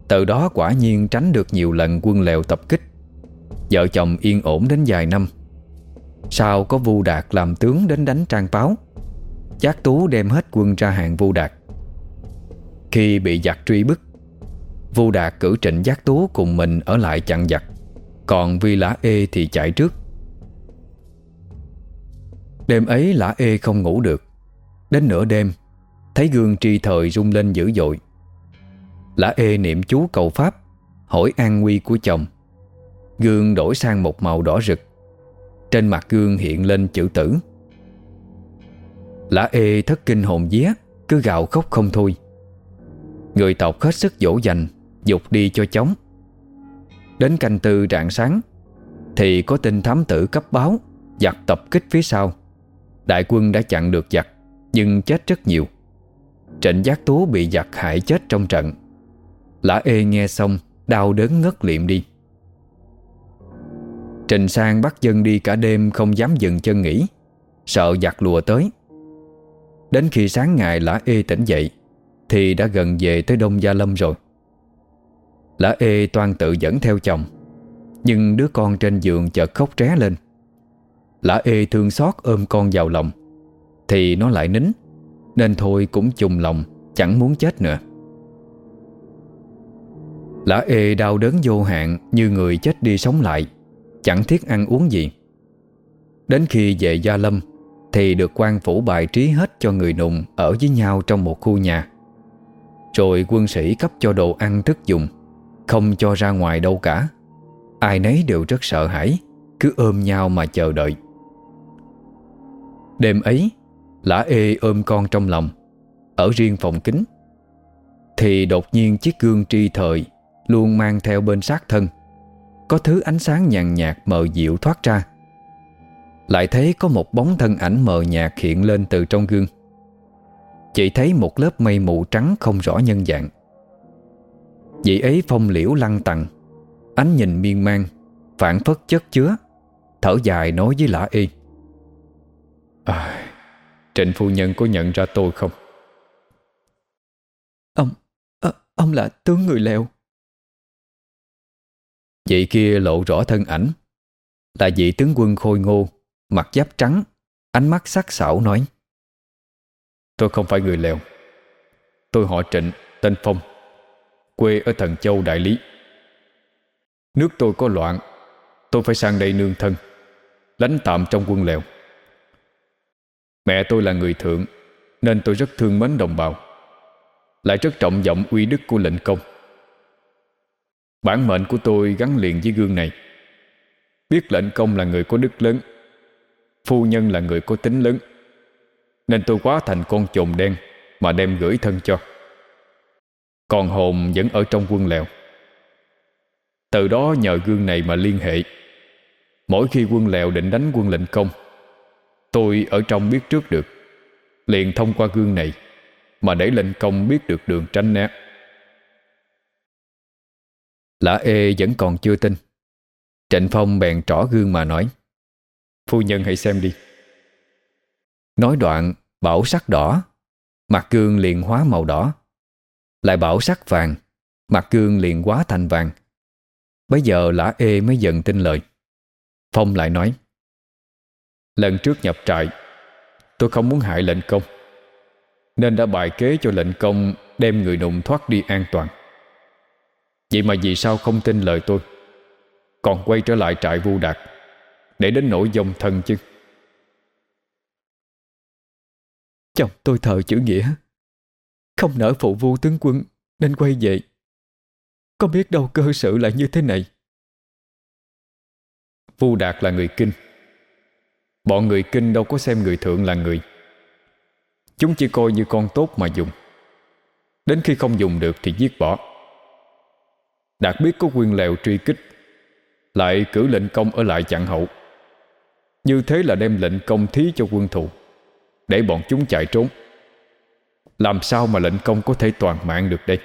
Từ đó quả nhiên tránh được nhiều lần quân lèo tập kích. Vợ chồng yên ổn đến vài năm. Sau có Vu Đạt làm tướng đến đánh trang báo Giác Tú đem hết quân ra hàng Vu Đạt. Khi bị giặc truy bức, Vu Đạt cử trịnh Giác Tú cùng mình ở lại chặn giặc, Còn Vi Lã Ê thì chạy trước. Đêm ấy Lã Ê không ngủ được. Đến nửa đêm, Thấy gương tri thời rung lên dữ dội. Lã Ê niệm chú cầu Pháp, Hỏi an nguy của chồng. Gương đổi sang một màu đỏ rực. Trên mặt gương hiện lên chữ tử. Lã ê thất kinh hồn vía, Cứ gào khóc không thôi. Người tộc hết sức dỗ dành, Dục đi cho chóng. Đến canh tư rạng sáng, Thì có tin thám tử cấp báo, Giặc tập kích phía sau. Đại quân đã chặn được giặc, Nhưng chết rất nhiều. Trịnh Giác Tú bị giặc hại chết trong trận. Lã ê nghe xong, Đau đớn ngất liệm đi. Trình Sang bắt dân đi cả đêm Không dám dừng chân nghỉ. Sợ giặc lùa tới. Đến khi sáng ngày Lã ê tỉnh dậy, Thì đã gần về tới Đông Gia Lâm rồi. Lã ê toan tự dẫn theo chồng, Nhưng đứa con trên giường chợt khóc ré lên. Lã ê thương xót ôm con vào lòng, Thì nó lại nín, Nên thôi cũng chùng lòng, Chẳng muốn chết nữa. Lã ê đau đớn vô hạn Như người chết đi sống lại. Chẳng thiết ăn uống gì. Đến khi về Gia Lâm, Thì được quan phủ bài trí hết cho người nùng Ở với nhau trong một khu nhà. Rồi quân sĩ cấp cho đồ ăn thức dùng, Không cho ra ngoài đâu cả. Ai nấy đều rất sợ hãi, Cứ ôm nhau mà chờ đợi. Đêm ấy, Lã ê ôm con trong lòng, Ở riêng phòng kính Thì đột nhiên chiếc gương tri thời Luôn mang theo bên sát thân. Có thứ ánh sáng nhàn nhạt mờ dịu thoát ra. Lại thấy có một bóng thân ảnh mờ nhạt hiện lên từ trong gương. Chỉ thấy một lớp mây mù trắng không rõ nhân dạng. Vị ấy phong liễu lăng tầng Ánh nhìn miên man Phản phất chất chứa Thở dài nói với lã y. À, Trịnh phu nhân có nhận ra tôi không? Ông, à, ông là tướng người lèo. Vị kia lộ rõ thân ảnh. Là vị tướng quân khôi ngô Mặt giáp trắng Ánh mắt sắc sảo nói Tôi không phải người lèo. Tôi họ Trịnh, tên Phong Quê ở Thần Châu Đại Lý. Nước tôi có loạn Tôi phải sang đây nương thân Lánh tạm trong quân lèo. Mẹ tôi là người thượng Nên tôi rất thương mến đồng bào. Lại rất trọng vọng uy đức của lệnh công. Bản mệnh của tôi gắn liền với gương này. Biết lệnh công là người có đức lớn, Phu nhân là người có tính lớn, Nên tôi quá thành con chồn đen Mà đem gửi thân cho. Còn hồn vẫn ở trong quân lèo. Từ đó nhờ gương này mà liên hệ. Mỗi khi quân lèo định đánh quân lệnh công, Tôi ở trong biết trước được, Liền thông qua gương này Mà để lệnh công biết được đường tránh né. Lã ê vẫn còn chưa tin. Trịnh Phong bèn trỏ gương mà nói, Phu nhân hãy xem đi. Nói đoạn, Bảo sắc đỏ, Mặt gương liền hóa màu đỏ. Lại bảo sắc vàng, Mặt gương liền hóa thành vàng. Bây giờ lã ê mới dần tin lời. Phong lại nói, Lần trước nhập trại, Tôi không muốn hại lệnh công, Nên đã bài kế cho lệnh công Đem người nụng thoát đi an toàn. Vậy mà vì sao không tin lời tôi? Còn quay trở lại trại vu đạt Để đến nỗi dòng thân chứ? Chồng tôi thờ chữ nghĩa. Không nỡ phụ vu tướng quân Nên quay về. Có biết đâu cơ sự lại như thế này. Vu Đạt là người kinh. Bọn người kinh đâu có xem người thượng là người. Chúng chỉ coi như con tốt mà dùng. Đến khi không dùng được thì giết bỏ Đạt biết có quyền lèo truy kích, Lại cử lệnh công ở lại chặn hậu. Như thế là đem lệnh công thí cho quân thù, Để bọn chúng chạy trốn. Làm sao mà lệnh công có thể toàn mạng được đây?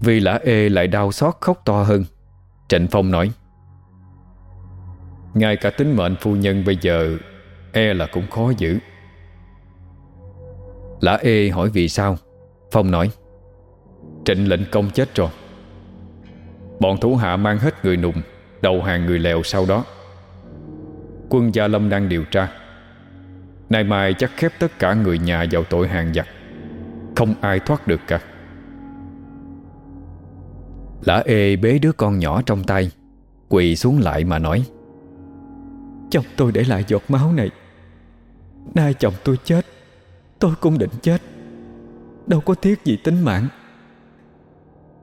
Vì lã ê lại đau xót khóc to hơn, Trịnh Phong nói. Ngay cả tính mệnh phu nhân bây giờ E là cũng khó giữ. Lã ê hỏi vì sao? Phong nói. Trịnh lệnh công chết rồi. Bọn thủ hạ mang hết người nùng, Đầu hàng người lèo sau đó. Quân Gia Lâm đang điều tra. Nay mai chắc khép tất cả người nhà vào tội hàng giặc. Không ai thoát được cả. Lã ê bế đứa con nhỏ trong tay, Quỳ xuống lại mà nói, Chồng tôi để lại giọt máu này. Nay chồng tôi chết, Tôi cũng định chết. Đâu có tiếc gì tính mạng.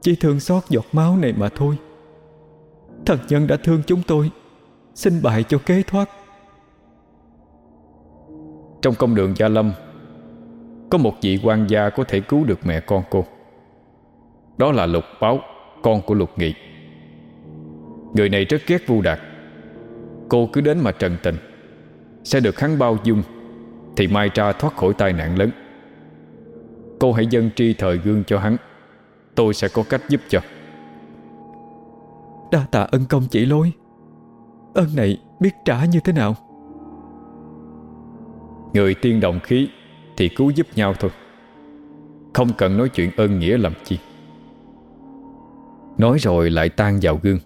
Chỉ thương xót giọt máu này mà thôi. Thần nhân đã thương chúng tôi, Xin bại cho kế thoát. Trong công đường Gia Lâm, Có một vị quan gia có thể cứu được mẹ con cô. Đó là Lục Báo, Con của Lục Nghị. Người này rất ghét Vu Đạt. Cô cứ đến mà trần tình. Sẽ được hắn bao dung, Thì mai ra thoát khỏi tai nạn lớn. Cô hãy dâng tri thời gương cho hắn. Tôi sẽ có cách giúp cho. Đa tạ ân công chỉ lối. Ân này biết trả như thế nào? Người tiên đồng khí Thì cứu giúp nhau thôi. Không cần nói chuyện ơn nghĩa làm chi. Nói rồi lại tan vào gương.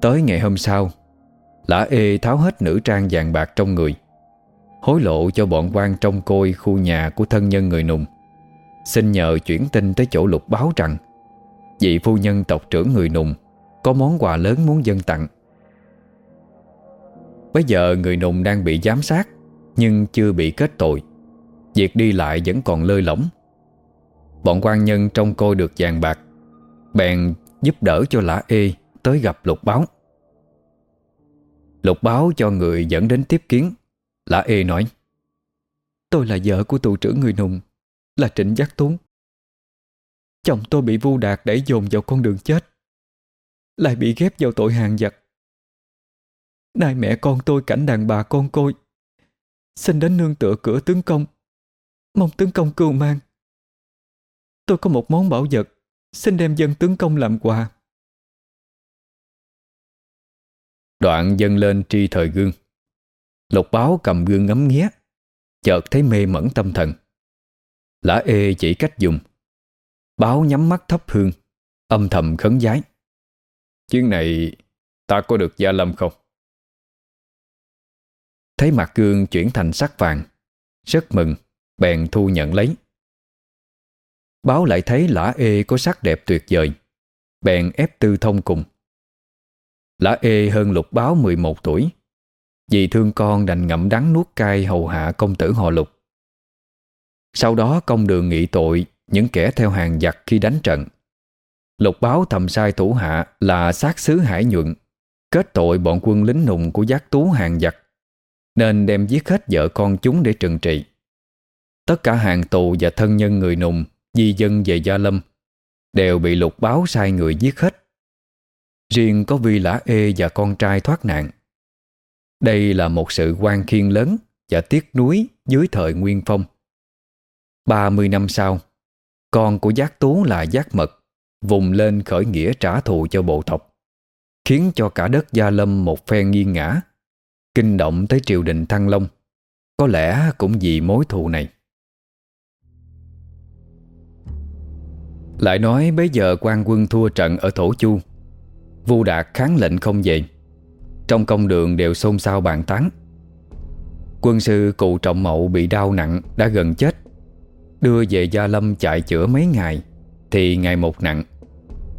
Tới ngày hôm sau Lã ê tháo hết nữ trang vàng bạc trong người Hối lộ cho bọn quan trong côi khu nhà của thân nhân người nùng Xin nhờ chuyển tin tới chỗ lục báo rằng, Vị phu nhân tộc trưởng người nùng Có món quà lớn muốn dân tặng. Bây giờ người nùng đang bị giám sát, Nhưng chưa bị kết tội. Việc đi lại vẫn còn lơi lỏng. Bọn quan nhân trong côi được vàng bạc, Bèn giúp đỡ cho lã ê Tới gặp lục báo. Lục báo cho người dẫn đến tiếp kiến. Lã ê nói, Tôi là vợ của tù trưởng người nùng là Trịnh Giác Tuấn. Chồng tôi bị vu đạt đẩy dồn vào con đường chết, Lại bị ghép vào tội hàng giặc. Nay mẹ con tôi cảnh đàn bà con côi, Xin đến nương tựa cửa tướng công, Mong tướng công cưu mang. Tôi có một món bảo vật, Xin đem dân tướng công làm quà. Đoạn dâng lên tri thời gương. Lục báo cầm gương ngắm nghía, Chợt thấy mê mẩn tâm thần. Lã ê chỉ cách dùng. Báo nhắm mắt thấp hương, Âm thầm khấn giái. Chuyến này ta có được gia lâm không? Thấy mặt gương chuyển thành sắc vàng, Rất mừng, Bèn thu nhận lấy. Báo lại thấy lã ê có sắc đẹp tuyệt vời, Bèn ép tư thông cùng. Lã ê hơn lục báo 11 tuổi, Vì thương con đành ngậm đắng nuốt cay hầu hạ công tử họ lục. Sau đó công đường nghị tội, Những kẻ theo hàng giặc khi đánh trận. Lục báo thầm sai thủ hạ là sát sứ Hải Nhuận. Kết tội bọn quân lính nùng của giác tú hàng giặc, Nên đem giết hết vợ con chúng để trừng trị. Tất cả hàng tù và thân nhân người nùng, Di dân về Gia Lâm, Đều bị lục báo sai người giết hết. Riêng có Vi Lã Ê và con trai thoát nạn. Đây là một sự quan khiên lớn Và tiếc nuối dưới thời Nguyên Phong. 30 năm sau, Con của giác tú là giác mật Vùng lên khởi nghĩa trả thù cho bộ tộc, Khiến cho cả đất Gia Lâm một phen nghiêng ngã Kinh động tới triều đình Thăng Long. Có lẽ cũng vì mối thù này. Lại nói bấy giờ quan quân thua trận ở Thổ Chu, Vu Đạt kháng lệnh không về. Trong công đường đều xôn xao bàn tán. Quân sư cụ trọng mậu bị đau nặng, Đã gần chết. Đưa về Gia Lâm chạy chữa mấy ngày, Thì ngày một nặng.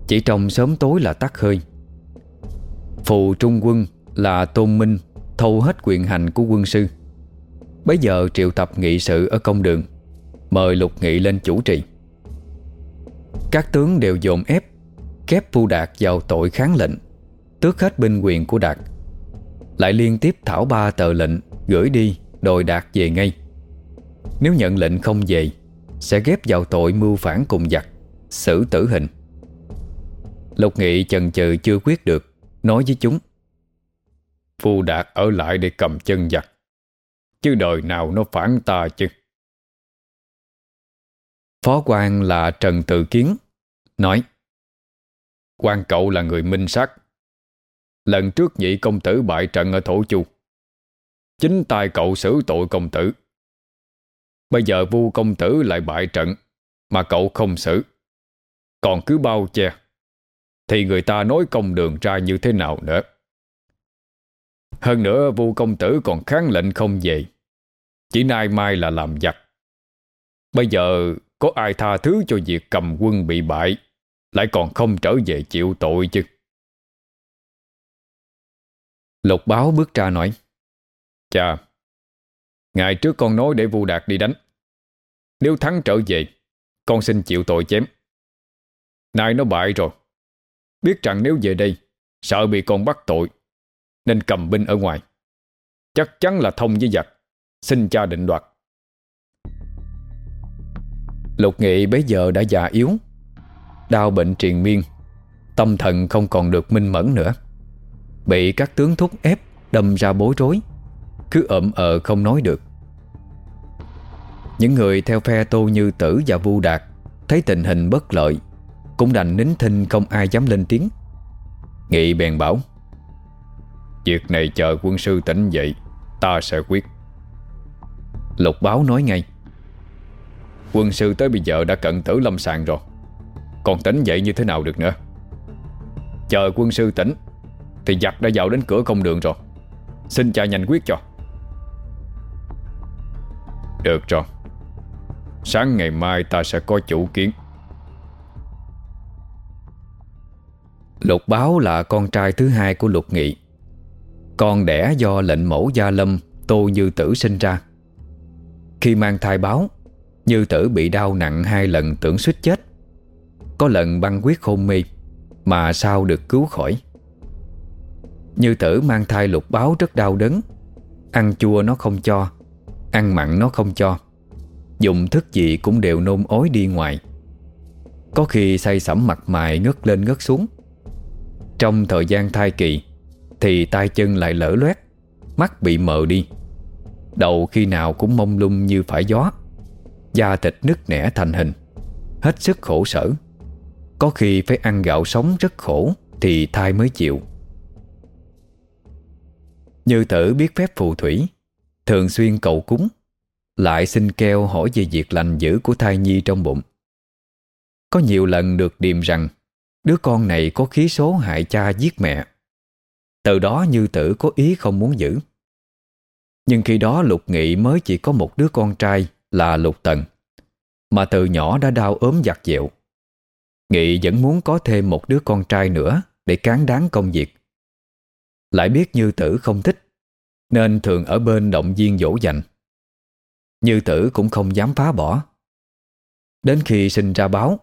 Chỉ trong sớm tối là tắt hơi. Phù trung quân là Tôn Minh Thâu hết quyền hành của quân sư. Bây giờ triệu tập nghị sự ở công đường, Mời Lục Nghị lên chủ trì. Các tướng đều dồn ép Kép Phu Đạt vào tội kháng lệnh, Tước hết binh quyền của Đạt. Lại liên tiếp thảo ba tờ lệnh Gửi đi đòi Đạt về ngay. Nếu nhận lệnh không về sẽ ghép vào tội mưu phản cùng giặc Xử tử hình. Lục Nghị chần chừ chưa quyết được Nói với chúng. Phu Đạt ở lại để cầm chân giặc Chứ đời nào nó phản ta chứ? Phó quan là Trần Tự Kiến Nói. Quan cậu là người minh sát. Lần trước nhị công tử bại trận ở Thổ Chu Chính tay cậu xử tội công tử Bây giờ vu công tử lại bại trận, Mà cậu không xử. Còn cứ bao che, Thì người ta nói công đường ra như thế nào nữa? Hơn nữa, vu công tử còn kháng lệnh không về. Chỉ nay mai là làm giặc. Bây giờ có ai tha thứ cho việc cầm quân bị bại, lại còn không trở về chịu tội chứ? Lục báo bước ra nói, Chà, Ngày trước con nói để Vu Đạt đi đánh. Nếu thắng trở về, Con xin chịu tội chém. Nay nó bại rồi. Biết rằng nếu về đây, Sợ bị con bắt tội, Nên cầm binh ở ngoài. Chắc chắn là thông với giặc. Xin cha định đoạt. Lục nghị bấy giờ đã già yếu. Đau bệnh triền miên. Tâm thần không còn được minh mẫn nữa. Bị các tướng thúc ép Đâm ra bối rối. Cứ ậm ờ không nói được. Những người theo phe Tô Như Tử và Vu Đạt Thấy tình hình bất lợi, Cũng đành nín thinh không ai dám lên tiếng. Nghị bèn bảo, Việc này chờ quân sư tỉnh dậy, Ta sẽ quyết. Lục báo nói ngay, Quân sư tới bây giờ đã cận tử lâm sàng rồi, Còn tỉnh dậy như thế nào được nữa? Chờ quân sư tỉnh Thì giặc đã vào đến cửa công đường rồi, Xin cha nhanh quyết cho. Được rồi. Sáng ngày mai ta sẽ có chủ kiến. Lục báo là con trai thứ hai của Lục Nghị. Con đẻ do lệnh mẫu Gia Lâm, Tô Như Tử sinh ra. Khi mang thai báo, Như Tử bị đau nặng hai lần tưởng suýt chết. Có lần băng quyết hôn mê, Mà sao được cứu khỏi? Như Tử mang thai lục báo rất đau đớn. Ăn chua nó không cho, Ăn mặn nó không cho. Dùng thức gì cũng đều nôn ói đi ngoài. Có khi say sẩm mặt mày ngất lên ngất xuống. Trong thời gian thai kỳ, Thì tay chân lại lỡ loét, Mắt bị mờ đi. Đầu khi nào cũng mông lung như phải gió. Da thịt nứt nẻ thành hình, Hết sức khổ sở. Có khi phải ăn gạo sống rất khổ Thì thai mới chịu. Như tử biết phép phù thủy, Thường xuyên cầu cúng. Lại xin keo hỏi về việc lành dữ của thai nhi trong bụng. Có nhiều lần được điềm rằng, Đứa con này có khí số hại cha giết mẹ. Từ đó như tử có ý không muốn giữ. Nhưng khi đó Lục Nghị mới chỉ có một đứa con trai là Lục Tần, Mà từ nhỏ đã đau ốm giặt dẹo. Nghị vẫn muốn có thêm một đứa con trai nữa Để cán đáng công việc. Lại biết Như Tử không thích, Nên thường ở bên động viên dỗ dành. Như Tử cũng không dám phá bỏ. Đến khi sinh ra báo,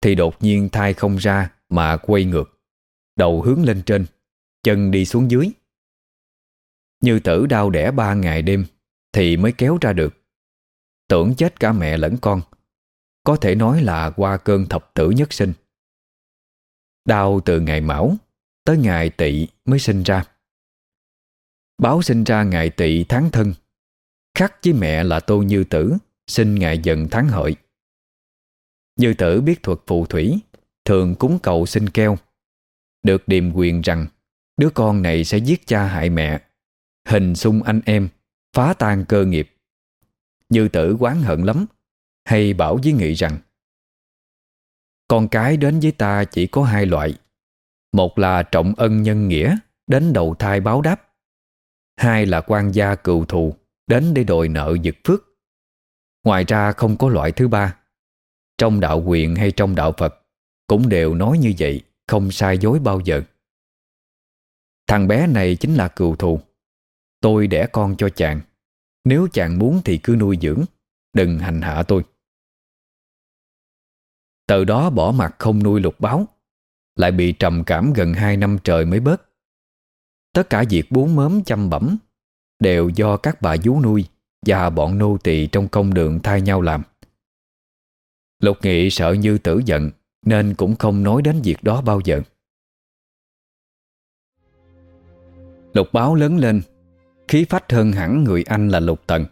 Thì đột nhiên thai không ra Mà quay ngược, Đầu hướng lên trên, Chân đi xuống dưới. Như Tử đau đẻ ba ngày đêm Thì mới kéo ra được. Tưởng chết cả mẹ lẫn con, Có thể nói là qua cơn thập tử nhất sinh. Đau từ ngày mão Tới ngày tỵ mới sinh ra. Báo sinh ra ngày tỵ tháng thân Khắc với mẹ là Tô Như Tử, Sinh ngày dần tháng hợi. Như Tử biết thuật phù thủy, Thường cúng cầu xin keo. Được điềm quyền rằng, Đứa con này sẽ giết cha hại mẹ, Hình xung anh em, Phá tan cơ nghiệp. Như Tử quán hận lắm, Hay bảo với Nghị rằng, Con cái đến với ta chỉ có hai loại, Một là trọng ân nhân nghĩa Đến đầu thai báo đáp, Hai là quan gia cựu thù. Đến để đòi nợ giật phước. Ngoài ra không có loại thứ ba. Trong đạo quyền hay trong đạo Phật Cũng đều nói như vậy, Không sai dối bao giờ. Thằng bé này chính là cựu thù. Tôi đẻ con cho chàng. Nếu chàng muốn thì cứ nuôi dưỡng, Đừng hành hạ tôi. Từ đó bỏ mặt không nuôi lục báo, Lại bị trầm cảm gần hai năm trời mới bớt. Tất cả việc bú mớm chăm bẩm Đều do các bà vú nuôi Và bọn nô tỳ trong công đường thay nhau làm. Lục nghị sợ như tử giận Nên cũng không nói đến việc đó bao giờ. Lục báo lớn lên Khí phách hơn hẳn người anh là lục tần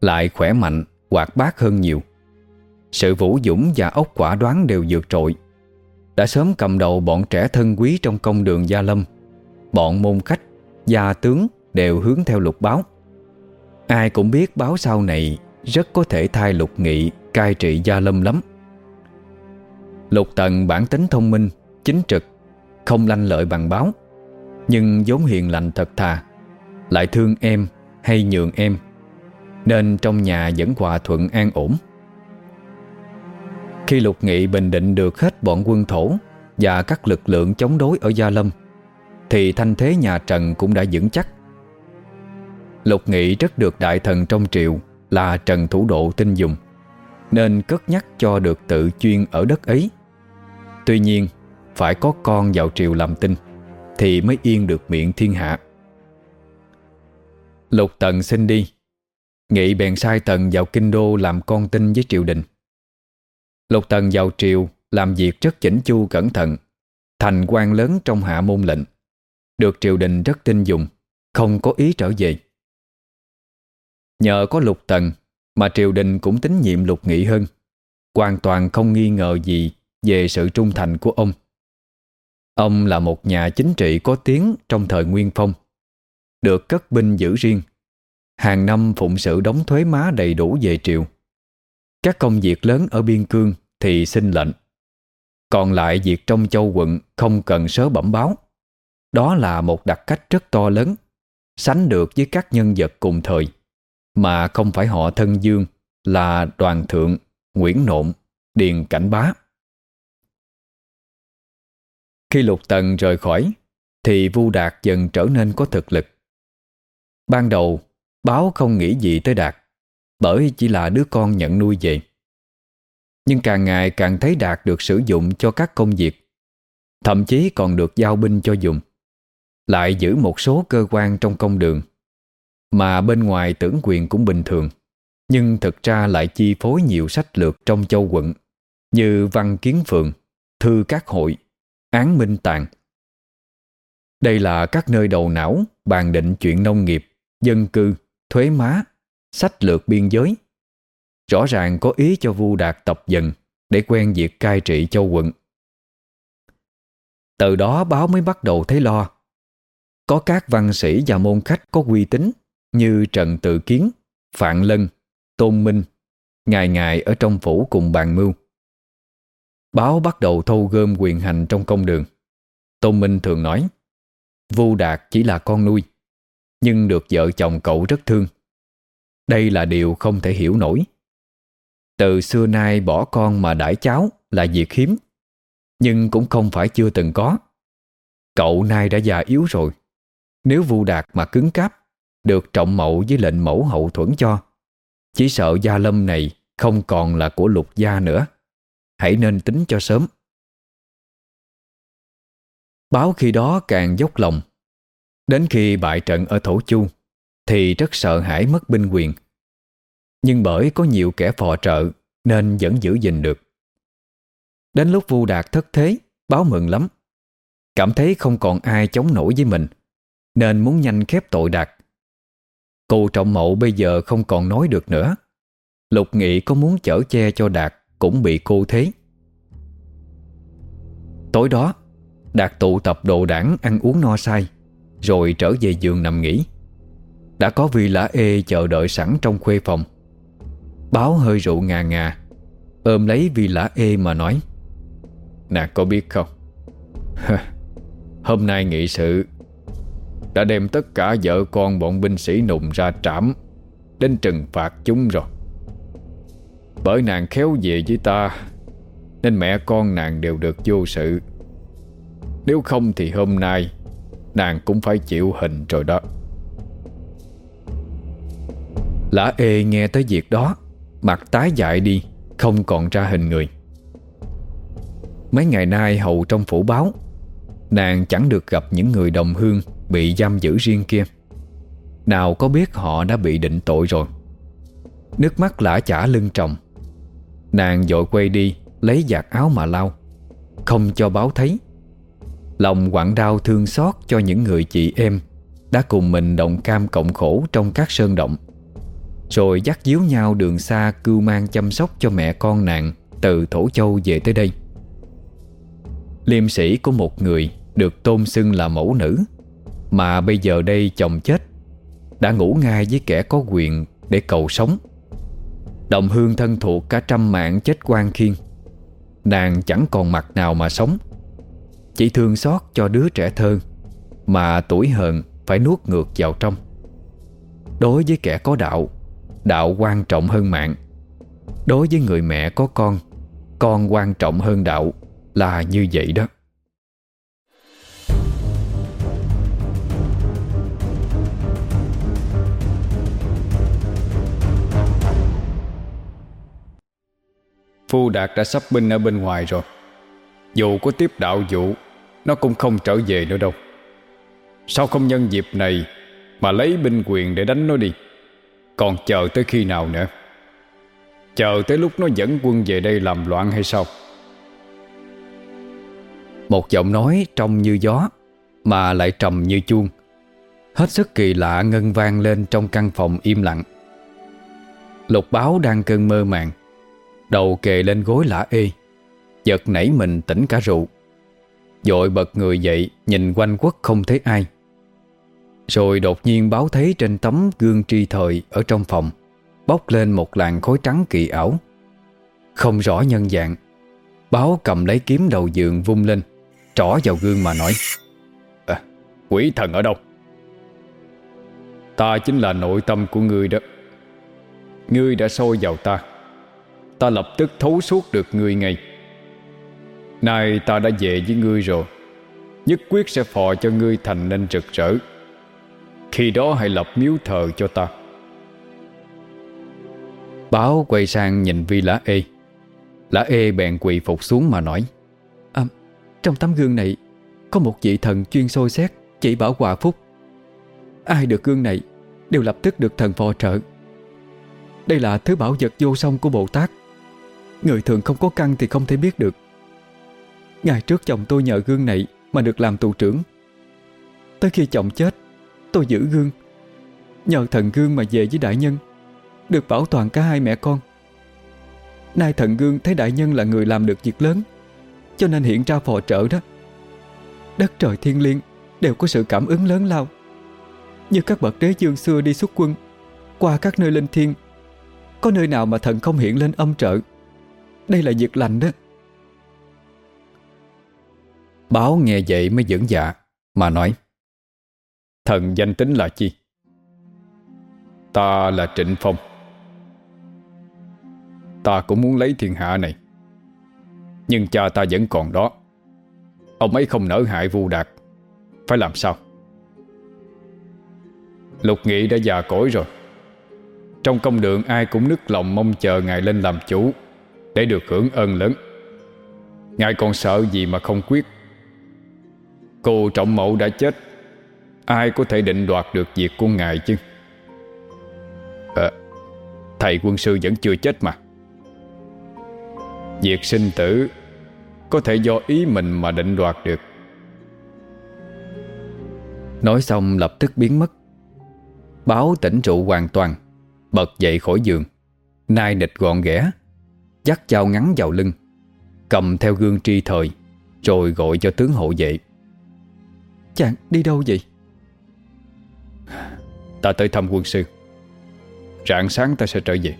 Lại khỏe mạnh Hoạt bát hơn nhiều. Sự vũ dũng và ốc quả đoán đều vượt trội. Đã sớm cầm đầu bọn trẻ thân quý Trong công đường Gia Lâm Bọn môn khách, gia tướng Đều hướng theo lục báo. Ai cũng biết báo sau này Rất có thể thay lục nghị Cai trị Gia Lâm lắm. Lục tần bản tính thông minh, Chính trực, Không lanh lợi bằng báo, Nhưng vốn hiền lành thật thà, Lại thương em hay nhường em, Nên trong nhà vẫn hòa thuận an ổn. Khi lục nghị bình định được hết bọn quân thổ Và các lực lượng chống đối ở Gia Lâm, Thì thanh thế nhà Trần cũng đã vững chắc. Lục nghị rất được đại thần trong triều Là Trần Thủ Độ tin dùng, Nên cất nhắc cho được tự chuyên ở đất ấy. Tuy nhiên, Phải có con vào triều làm tin Thì mới yên được miệng thiên hạ. Lục Tần xin đi Nghị bèn sai Tần vào kinh đô làm con tin với triều đình. Lục Tần vào triều Làm việc rất chỉnh chu cẩn thận, Thành quan lớn trong hạ môn lệnh. Được triều đình rất tin dùng, Không có ý trở về. Nhờ có Lục Tần Mà triều đình cũng tín nhiệm Lục Nghị hơn. Hoàn toàn không nghi ngờ gì Về sự trung thành của ông. Ông là một nhà chính trị có tiếng Trong thời Nguyên Phong, Được cất binh giữ riêng, Hàng năm phụng sự đóng thuế má đầy đủ về triều. Các công việc lớn ở biên cương Thì xin lệnh. Còn lại việc trong châu quận Không cần sớ bẩm báo. Đó là một đặc cách rất to lớn, Sánh được với các nhân vật cùng thời. Mà không phải họ thân dương Là đoàn thượng, Nguyễn Nộn, Điền Cảnh Bá. Khi Lục Tần rời khỏi Thì Vu Đạt dần trở nên có thực lực. Ban đầu Báo không nghĩ gì tới Đạt Bởi chỉ là đứa con nhận nuôi về. Nhưng càng ngày càng thấy Đạt được sử dụng cho các công việc Thậm chí còn được giao binh cho dùng Lại giữ một số cơ quan trong công đường. Mà bên ngoài tưởng quyền cũng bình thường Nhưng thực ra lại chi phối nhiều sách lược trong châu quận Như văn kiến phường, thư các hội, án minh tàng Đây là các nơi đầu não bàn định chuyện nông nghiệp, dân cư thuế má, sách lược biên giới. Rõ ràng có ý cho Vu Đạt tập dần để quen việc cai trị châu quận. Từ đó báo mới bắt đầu thấy lo. Có các văn sĩ và môn khách có uy tín như Trần Tự Kiến, Phạm Lân, Tôn Minh, ngày ngày ở trong phủ cùng bàn mưu. Báo bắt đầu thâu gom quyền hành trong công đường. Tôn Minh thường nói, Vu Đạt chỉ là con nuôi, nhưng được vợ chồng cậu rất thương. Đây là điều không thể hiểu nổi. Từ xưa nay bỏ con mà đãi cháu là việc hiếm, nhưng cũng không phải chưa từng có. Cậu nay đã già yếu rồi. Nếu vu đạt mà cứng cáp, được trọng mậu với lệnh mẫu hậu thuẫn cho, chỉ sợ gia lâm này không còn là của lục gia nữa. Hãy nên tính cho sớm. Báo khi đó càng dốc lòng. Đến khi bại trận ở Thổ Chu Thì rất sợ hãi mất binh quyền. Nhưng bởi có nhiều kẻ phò trợ Nên vẫn giữ gìn được. Đến lúc Vu Đạt thất thế Báo mừng lắm. Cảm thấy không còn ai chống nổi với mình Nên muốn nhanh khép tội Đạt. Cô trọng mậu bây giờ không còn nói được nữa. Lục nghị có muốn chở che cho Đạt Cũng bị cô thế. Tối đó, Đạt tụ tập đồ đảng ăn uống no say, rồi trở về giường nằm nghỉ. Đã có vị lã ê chờ đợi sẵn trong khuê phòng. Báo hơi rượu ngà ngà, Ôm lấy vị lã ê mà nói, Nè, có biết không? Hôm nay nghị sự đã đem tất cả vợ con bọn binh sĩ nùng ra trảm, Đến trừng phạt chúng rồi. Bởi nàng khéo về với ta, Nên mẹ con nàng đều được vô sự. Nếu không thì hôm nay, Nàng cũng phải chịu hình rồi đó. Lã ê nghe tới việc đó, Mặt tái dại đi, Không còn ra hình người. Mấy ngày nay hầu trong phủ báo, Nàng chẳng được gặp những người đồng hương. Bị giam giữ riêng kia. Nào có biết họ đã bị định tội rồi? Nước mắt lã chả lưng tròng. Nàng dội quay đi, Lấy giặt áo mà lau. Không cho báo thấy. Lòng quặn đau thương xót cho những người chị em Đã cùng mình đồng cam cộng khổ trong các sơn động. Rồi dắt díu nhau đường xa cưu mang chăm sóc cho mẹ con nàng Từ Thổ Châu về tới đây. Liêm sĩ của một người được tôn xưng là mẫu nữ. Mà bây giờ đây chồng chết, Đã ngủ ngay với kẻ có quyền để cầu sống. Đồng hương thân thuộc cả trăm mạng chết quan khiên, Nàng chẳng còn mặt nào mà sống. Chỉ thương xót cho đứa trẻ thơ Mà tuổi hờn phải nuốt ngược vào trong. Đối với kẻ có đạo Đạo quan trọng hơn mạng. Đối với người mẹ có con Con quan trọng hơn đạo Là như vậy đó. Phu Đạt đã sắp binh ở bên ngoài rồi. Dù có tiếp đạo vụ nó cũng không trở về nữa đâu. Sao không nhân dịp này Mà lấy binh quyền để đánh nó đi? Còn chờ tới khi nào nữa? Chờ tới lúc nó dẫn quân về đây làm loạn hay sao? Một giọng nói trong như gió Mà lại trầm như chuông. Hết sức kỳ lạ ngân vang lên trong căn phòng im lặng. Lục báo đang cơn mơ màng. Đầu kề lên gối lả ê. Giật nảy mình tỉnh cả rượu. Dội bật người dậy Nhìn quanh quất không thấy ai. Rồi đột nhiên báo thấy Trên tấm gương tri thời Ở trong phòng Bốc lên một làn khối trắng kỳ ảo. Không rõ nhân dạng Báo cầm lấy kiếm đầu giường vung lên Trỏ vào gương mà nói à, Quỷ thần ở đâu? Ta chính là nội tâm của ngươi đó. Ngươi đã sôi vào ta. Ta lập tức thấu suốt được ngươi ngay Nay ta đã về với ngươi rồi Nhất quyết sẽ phò cho ngươi thành nên rực rỡ. Khi đó hãy lập miếu thờ cho ta. Báo quay sang nhìn Vi Lã Ê. Lã Ê bèn quỳ phục xuống mà nói à, Trong tấm gương này Có một vị thần chuyên sôi xét Chỉ bảo hòa phúc. Ai được gương này Đều lập tức được thần phò trợ. Đây là thứ bảo vật vô song của Bồ Tát. Người thường không có căn thì không thể biết được. Ngày trước chồng tôi nhờ gương này Mà được làm tù trưởng. Tới khi chồng chết, Tôi giữ gương. Nhờ thần gương mà về với đại nhân, Được bảo toàn cả hai mẹ con. Nay thần gương thấy đại nhân là người làm được việc lớn, Cho nên hiện ra phò trợ đó. Đất trời thiên liêng Đều có sự cảm ứng lớn lao. Như các bậc đế dương xưa đi xuất quân, Qua các nơi linh thiên Có nơi nào mà thần không hiện lên âm trợ? Đây là việc lành đó. Báo nghe vậy mới dưỡng dạ Mà nói, Thần danh tính là chi? Ta là Trịnh Phong. Ta cũng muốn lấy thiên hạ này, Nhưng cha ta vẫn còn đó. Ông ấy không nỡ hại vu đạt, Phải làm sao? Lục nghị đã già cỗi rồi. Trong công đường ai cũng nức lòng mong chờ Ngài lên làm chủ. Để được hưởng ơn lớn. Ngài còn sợ gì mà không quyết? Cô trọng mẫu đã chết Ai có thể định đoạt được việc của ngài chứ? À, Thầy quân sư vẫn chưa chết mà. Việc sinh tử Có thể do ý mình mà định đoạt được. Nói xong lập tức biến mất. Báo tỉnh trụ hoàn toàn Bật dậy khỏi giường Nai địch gọn ghẽ. Dắt dao ngắn vào lưng, Cầm theo gương tri thời, Rồi gọi cho tướng hộ vệ. Chàng đi đâu vậy? Ta tới thăm quân sư. Rạng sáng ta sẽ trở về.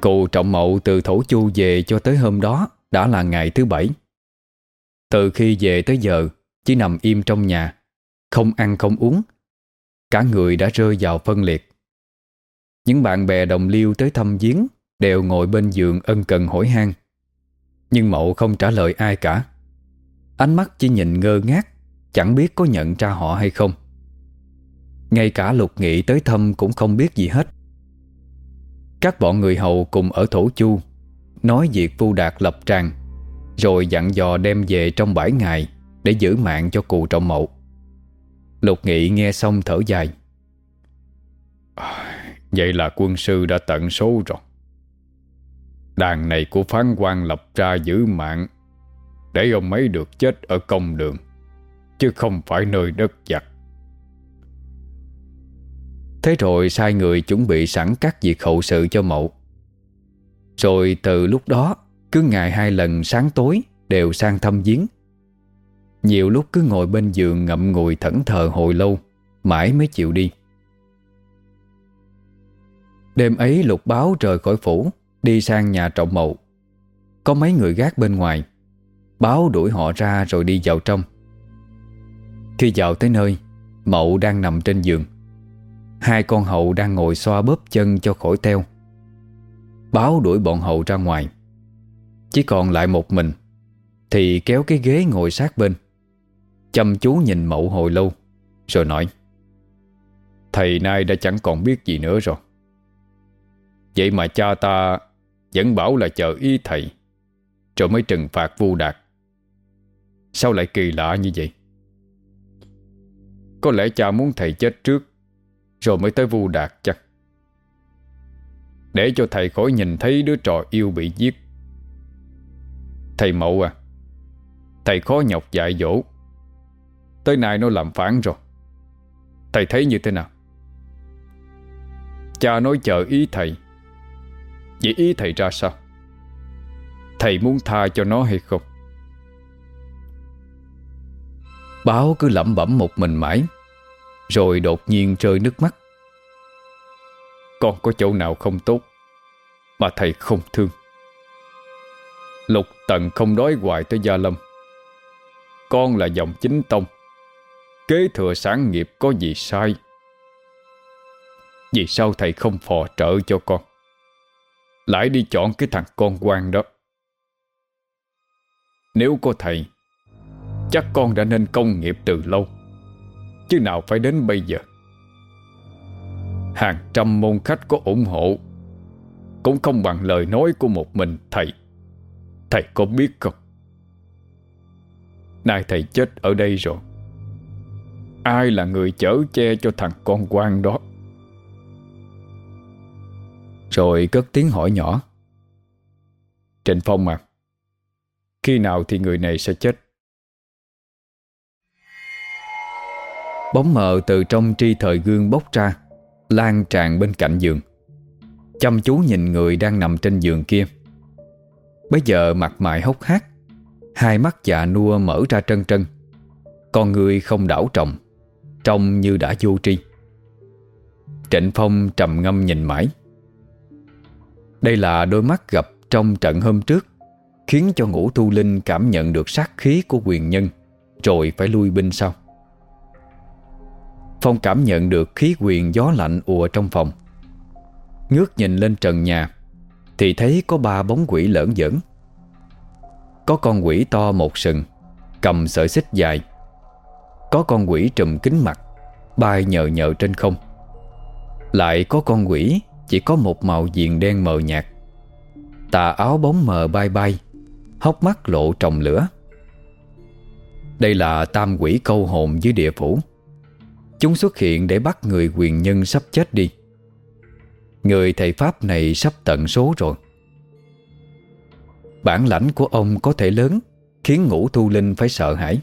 Cụ trọng mậu từ thổ chu về cho tới hôm đó Đã là ngày thứ bảy. Từ khi về tới giờ, Chỉ nằm im trong nhà, Không ăn không uống. Cả người đã rơi vào phân liệt. Những bạn bè đồng liêu tới thăm viếng Đều ngồi bên giường ân cần hỏi han. Nhưng mậu không trả lời ai cả. Ánh mắt chỉ nhìn ngơ ngác Chẳng biết có nhận ra họ hay không. Ngay cả lục nghị tới thăm Cũng không biết gì hết. Các bọn người hầu cùng ở Thổ Chu Nói việc Vu Đạt lập tràng Rồi dặn dò đem về trong bảy ngày Để giữ mạng cho cụ trọng mậu. Lục nghị nghe xong thở dài. À, Vậy là quân sư đã tận số rồi. Đàn này của phán quan lập ra giữ mạng, để ông ấy được chết ở công đường, Chứ không phải nơi đất giặc. Thế rồi sai người chuẩn bị sẵn các việc hậu sự cho mậu. Rồi từ lúc đó, Cứ ngày hai lần sáng tối Đều sang thăm viếng. Nhiều lúc cứ ngồi bên giường ngậm ngùi thẫn thờ hồi lâu, Mãi mới chịu đi. Đêm ấy lục báo rời khỏi phủ, Đi sang nhà trọng mậu. Có mấy người gác bên ngoài, Báo đuổi họ ra rồi đi vào trong. Khi vào tới nơi, Mậu đang nằm trên giường. Hai con hậu đang ngồi xoa bóp chân cho khỏi teo. Báo đuổi bọn hậu ra ngoài. Chỉ còn lại một mình, Thì kéo cái ghế ngồi sát bên. Chăm chú nhìn mậu hồi lâu, Rồi nói, Thầy nay đã chẳng còn biết gì nữa rồi. Vậy mà cha ta Vẫn bảo là chờ ý thầy, Rồi mới trừng phạt vu đạt. Sao lại kỳ lạ như vậy? Có lẽ cha muốn thầy chết trước, Rồi mới tới vu đạt chắc. Để cho thầy khỏi nhìn thấy đứa trò yêu bị giết. Thầy Mậu à Thầy khó nhọc dạy dỗ. Tới nay nó làm phản rồi. Thầy thấy như thế nào? Cha nói chờ ý thầy Vậy ý thầy ra sao? Thầy muốn tha cho nó hay không? Báo cứ lẩm bẩm một mình mãi, Rồi đột nhiên rơi nước mắt. Con có chỗ nào không tốt Mà thầy không thương? Lục tận không đói hoài tới Gia Lâm. Con là dòng chính tông. Kế thừa sáng nghiệp có gì sai? Vì sao thầy không phò trợ cho con? Lại đi chọn cái thằng con quan đó. Nếu có thầy, Chắc con đã nên công nghiệp từ lâu. Chứ nào phải đến bây giờ. Hàng trăm môn khách có ủng hộ. Cũng không bằng lời nói của một mình thầy. Thầy có biết không? Nay thầy chết ở đây rồi. Ai là người chở che cho thằng con quan đó? Rồi cất tiếng hỏi nhỏ. Trịnh Phong à Khi nào thì người này sẽ chết? Bóng mờ từ trong tri thời gương bốc ra, Lan tràn bên cạnh giường. Chăm chú nhìn người đang nằm trên giường kia. Bây giờ mặt mày hốc hác, Hai mắt dạ nua mở ra trân trân. Con người không đảo trọng, Trông như đã vô tri. Trịnh Phong trầm ngâm nhìn mãi. Đây là đôi mắt gặp trong trận hôm trước, Khiến cho ngũ thu linh cảm nhận được sát khí của quyền nhân, Rồi phải lui binh sau. Phong cảm nhận được khí quyền gió lạnh ùa trong phòng. Ngước nhìn lên trần nhà, Thì thấy có ba bóng quỷ lởn giỡn Có con quỷ to một sừng, Cầm sợi xích dài. Có con quỷ trùm kính mặt, Bay nhờ nhờ trên không. Lại có con quỷ chỉ có một màu diện đen mờ nhạt. Tà áo bóng mờ bay bay, Hốc mắt lộ trồng lửa. Đây là tam quỷ câu hồn dưới địa phủ. Chúng xuất hiện để bắt người quyền nhân sắp chết đi. Người thầy Pháp này sắp tận số rồi. Bản lãnh của ông có thể lớn, Khiến ngũ thu linh phải sợ hãi.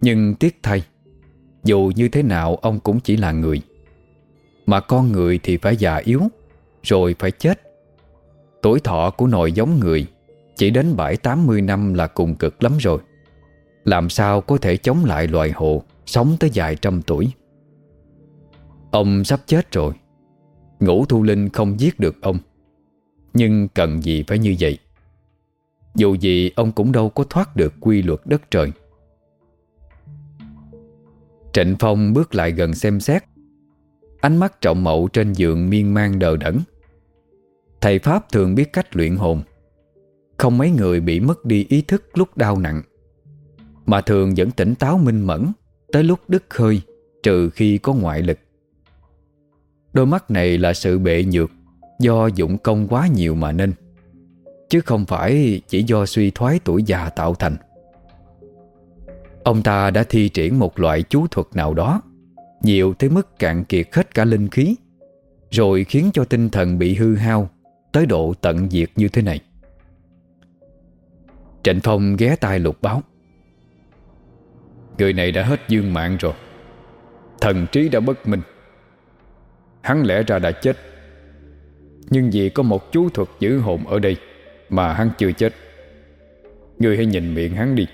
Nhưng tiếc thay, Dù như thế nào ông cũng chỉ là người. Mà con người thì phải già yếu, Rồi phải chết. Tuổi thọ của nồi giống người Chỉ đến bảy, tám mươi năm là cùng cực lắm rồi. Làm sao có thể chống lại loài hồ Sống tới vài trăm tuổi? Ông sắp chết rồi. Ngũ Thu Linh không giết được ông. Nhưng cần gì phải như vậy? Dù gì ông cũng đâu có thoát được quy luật đất trời. Trịnh Phong bước lại gần xem xét. Ánh mắt trọng mậu trên giường miên man đờ đẫn. Thầy Pháp thường biết cách luyện hồn. Không mấy người bị mất đi ý thức lúc đau nặng, Mà thường vẫn tỉnh táo minh mẫn Tới lúc đứt hơi, Trừ khi có ngoại lực. Đôi mắt này là sự bệ nhược, Do dụng công quá nhiều mà nên, Chứ không phải chỉ do suy thoái tuổi già tạo thành. Ông ta đã thi triển một loại chú thuật nào đó nhiều tới mức cạn kiệt hết cả linh khí, Rồi khiến cho tinh thần bị hư hao Tới độ tận diệt như thế này. Trịnh Phong ghé tai lục báo. Người này đã hết dương mạng rồi. Thần trí đã bất minh. Hắn lẽ ra đã chết. Nhưng vì có một chú thuật giữ hồn ở đây Mà hắn chưa chết. Người hãy nhìn miệng hắn đi.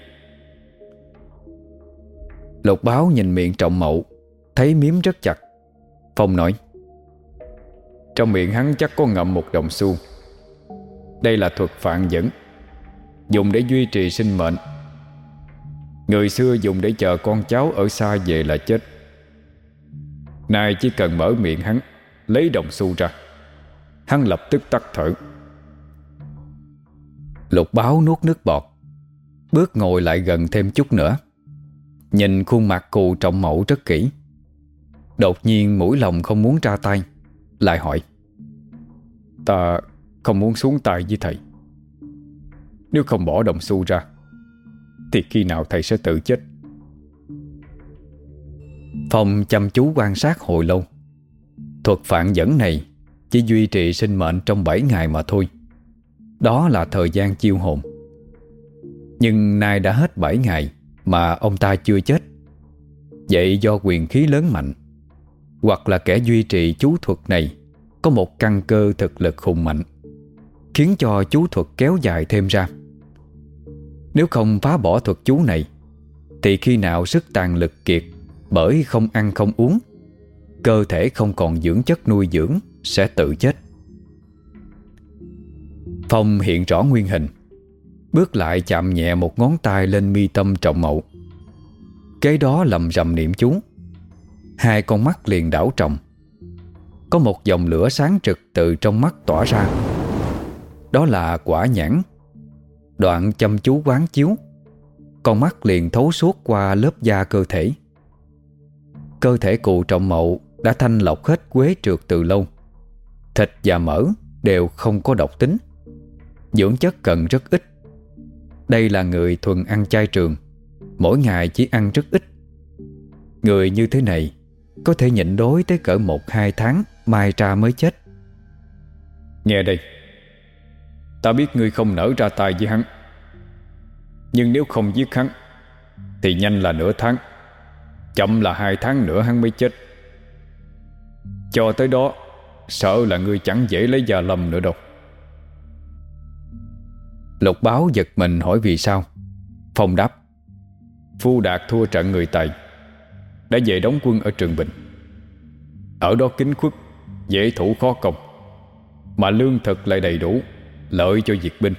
Lục báo nhìn miệng trọng mậu Thấy miếm rất chặt. Phong nói, Trong miệng hắn chắc có ngậm một đồng xu. Đây là thuật phạn dẫn, Dùng để duy trì sinh mệnh. Người xưa dùng để chờ con cháu ở xa về là chết. Nay chỉ cần mở miệng hắn, Lấy đồng xu ra, Hắn lập tức tắt thở. Lục báo nuốt nước bọt, Bước ngồi lại gần thêm chút nữa, Nhìn khuôn mặt cù trọng mẫu rất kỹ. Đột nhiên mũi lòng không muốn ra tay, Lại hỏi, Ta không muốn xuống tay với thầy. Nếu không bỏ đồng xu ra, Thì khi nào thầy sẽ tự chết? Phong chăm chú quan sát hồi lâu. Thuật phản dẫn này Chỉ duy trì sinh mệnh trong 7 ngày mà thôi. Đó là thời gian chiêu hồn. Nhưng nay đã hết 7 ngày Mà ông ta chưa chết. Vậy do quyền khí lớn mạnh hoặc là kẻ duy trì chú thuật này, Có một căn cơ thực lực hùng mạnh, Khiến cho chú thuật kéo dài thêm ra. Nếu không phá bỏ thuật chú này, Thì khi nào sức tàn lực kiệt Bởi không ăn không uống, Cơ thể không còn dưỡng chất nuôi dưỡng, Sẽ tự chết. Phong hiện rõ nguyên hình, Bước lại chạm nhẹ một ngón tay lên mi tâm trọng mậu. Kế đó lầm rầm niệm chú. Hai con mắt liền đảo trọng Có một dòng lửa sáng trực từ trong mắt tỏa ra. Đó là quả nhãn. Đoạn chăm chú quán chiếu. Con mắt liền thấu suốt qua lớp da cơ thể. Cơ thể cụ trọng mậu đã thanh lọc hết quế trượt từ lâu. Thịt và mỡ đều không có độc tính. Dưỡng chất cần rất ít. Đây là người thuần ăn chay trường. Mỗi ngày chỉ ăn rất ít. Người như thế này có thể nhịn đối tới cỡ một hai tháng Mai ra mới chết. Nghe đây. Ta biết ngươi không nở ra tay với hắn. Nhưng nếu không giết hắn Thì nhanh là nửa tháng Chậm là hai tháng nữa hắn mới chết. Cho tới đó Sợ là ngươi chẳng dễ lấy già lầm nữa đâu. Lục báo giật mình hỏi vì sao. Phong đáp Phu Đạt thua trận người Tài đã về đóng quân ở Trường Bình. Ở đó kính khuất, Dễ thủ khó công, Mà lương thực lại đầy đủ, Lợi cho diệt binh.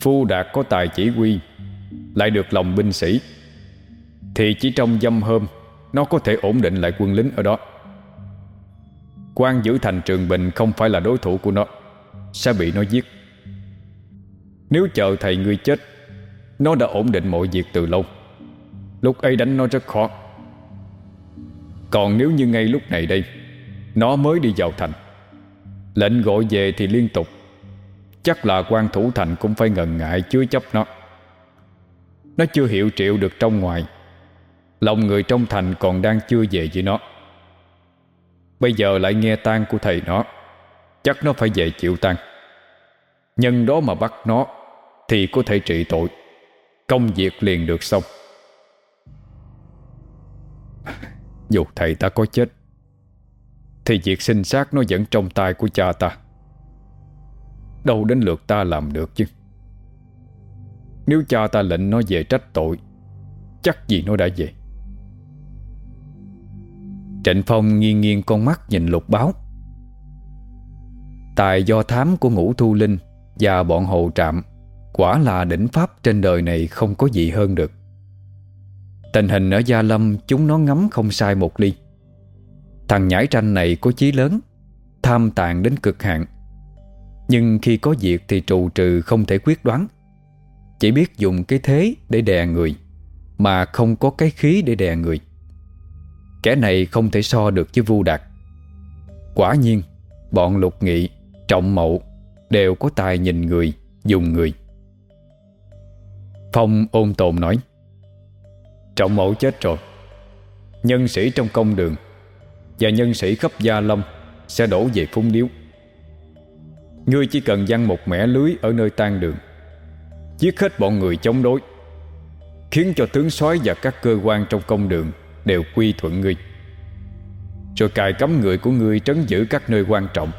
Phu Đạt có tài chỉ huy, Lại được lòng binh sĩ, Thì chỉ trong dăm hôm, Nó có thể ổn định lại quân lính ở đó. Quan giữ thành Trường Bình Không phải là đối thủ của nó, Sẽ bị nó giết. Nếu chờ thầy ngươi chết, nó đã ổn định mọi việc từ lâu. Lúc ấy đánh nó rất khó. Còn nếu như ngay lúc này đây, Nó mới đi vào thành, Lệnh gọi về thì liên tục. Chắc là quan thủ thành cũng phải ngần ngại chứa chấp nó. Nó chưa hiểu triệu được trong ngoài, Lòng người trong thành còn đang chưa về với nó. Bây giờ lại nghe tan của thầy nó, Chắc nó phải về chịu tan Nhân đó mà bắt nó Thì có thể trị tội, Công việc liền được xong. Dù thầy ta có chết, Thì việc sinh xác nó vẫn trong tay của cha ta. Đâu đến lượt ta làm được chứ? Nếu cha ta lệnh nó về trách tội, Chắc gì nó đã về? Trịnh Phong nghiêng nghiêng con mắt nhìn lục báo. Tài do thám của ngũ thu linh Và bọn hồ trạm Quả là đỉnh pháp trên đời này không có gì hơn được. Tình hình ở Gia Lâm Chúng nó ngắm không sai một ly Thằng nhãi tranh này có chí lớn Tham tàn đến cực hạn. Nhưng khi có việc thì trụ trừ không thể quyết đoán. Chỉ biết dùng cái thế để đè người Mà không có cái khí để đè người. Kẻ này không thể so được với Vu Đạt. Quả nhiên Bọn lục nghị, trọng mậu Đều có tài nhìn người, dùng người. Phong ôn tồn nói Trọng mẫu chết rồi. Nhân sĩ trong công đường Và nhân sĩ khắp Gia long Sẽ đổ về phung điếu Ngươi chỉ cần dăng một mẻ lưới Ở nơi tan đường, Giết hết bọn người chống đối, Khiến cho tướng soái và các cơ quan trong công đường Đều quy thuận ngươi. Rồi cài cấm người của ngươi Trấn giữ các nơi quan trọng.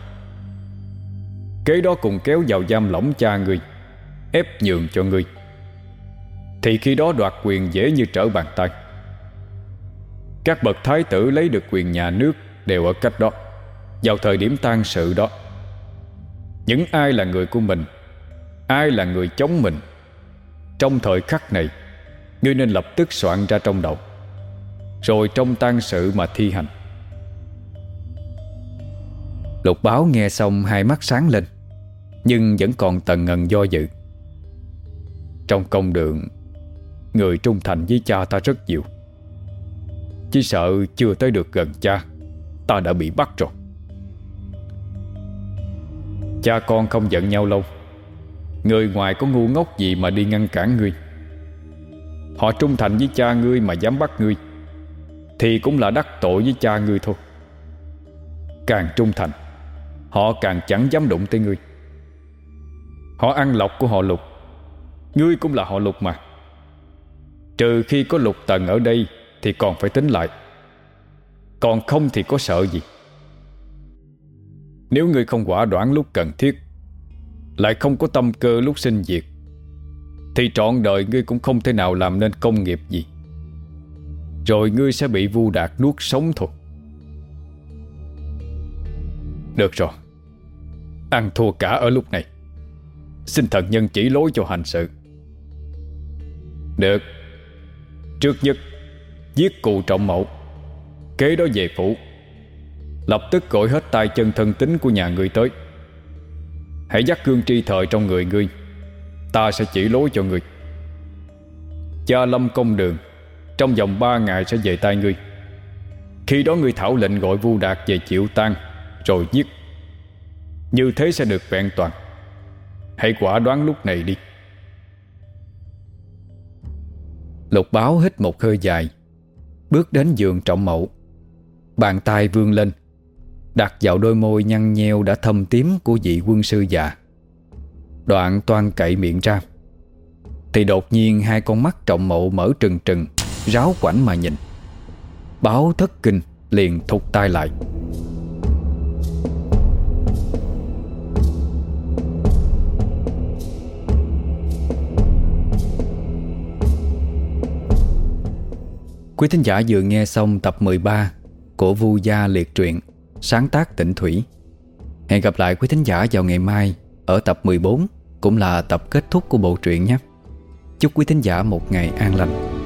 Kế đó cùng kéo vào giam lỏng cha ngươi, Ép nhường cho ngươi thì khi đó đoạt quyền dễ như trở bàn tay. Các bậc thái tử lấy được quyền nhà nước Đều ở cách đó, Vào thời điểm tan sự đó. Những ai là người của mình, Ai là người chống mình, Trong thời khắc này, Ngươi nên lập tức soạn ra trong đầu, Rồi trong tan sự mà thi hành. Lục báo nghe xong hai mắt sáng lên, Nhưng vẫn còn tần ngần do dự. Trong công đường Người trung thành với cha ta rất nhiều. Chỉ sợ chưa tới được gần cha, Ta đã bị bắt rồi. Cha con không giận nhau lâu. Người ngoài có ngu ngốc gì mà đi ngăn cản ngươi. Họ trung thành với cha ngươi mà dám bắt ngươi, Thì cũng là đắc tội với cha ngươi thôi. Càng trung thành, Họ càng chẳng dám đụng tới ngươi. Họ ăn lọc của họ lục, Ngươi cũng là họ lục mà. Trừ khi có lục tần ở đây Thì còn phải tính lại. Còn không thì có sợ gì? Nếu ngươi không quả đoán lúc cần thiết, Lại không có tâm cơ lúc sinh diệt, Thì trọn đời ngươi cũng không thể nào làm nên công nghiệp gì. Rồi ngươi sẽ bị vu đạt nuốt sống thôi. Được rồi. Ăn thua cả ở lúc này. Xin thần nhân chỉ lối cho hành sự. Được. Trước nhất, Giết cụ trọng mẫu. Kế đó về phủ. Lập tức gọi hết tay chân thân tính của nhà người tới. Hãy dắt gương tri thời trong người ngươi. Ta sẽ chỉ lối cho ngươi. Cha lâm công đường, Trong vòng ba ngày sẽ về tay ngươi. Khi đó ngươi thảo lệnh gọi vu đạt về chịu tan Rồi giết. Như thế sẽ được vẹn toàn. Hãy quả đoán lúc này đi. Lục báo hít một hơi dài. Bước đến giường trọng mậu. Bàn tay vươn lên. Đặt vào đôi môi nhăn nheo đã thâm tím của vị quân sư già. Đoạn toan cậy miệng ra. Thì đột nhiên hai con mắt trọng mậu mở trừng trừng, Ráo quảnh mà nhìn. Báo thất kinh liền thụt tay lại. Quý thính giả vừa nghe xong tập 13 của Vu Gia Liệt Truyện, sáng tác tỉnh Thủy. Hẹn gặp lại quý thính giả vào ngày mai ở tập 14 cũng là tập kết thúc của bộ truyện nhé. Chúc quý thính giả một ngày an lành.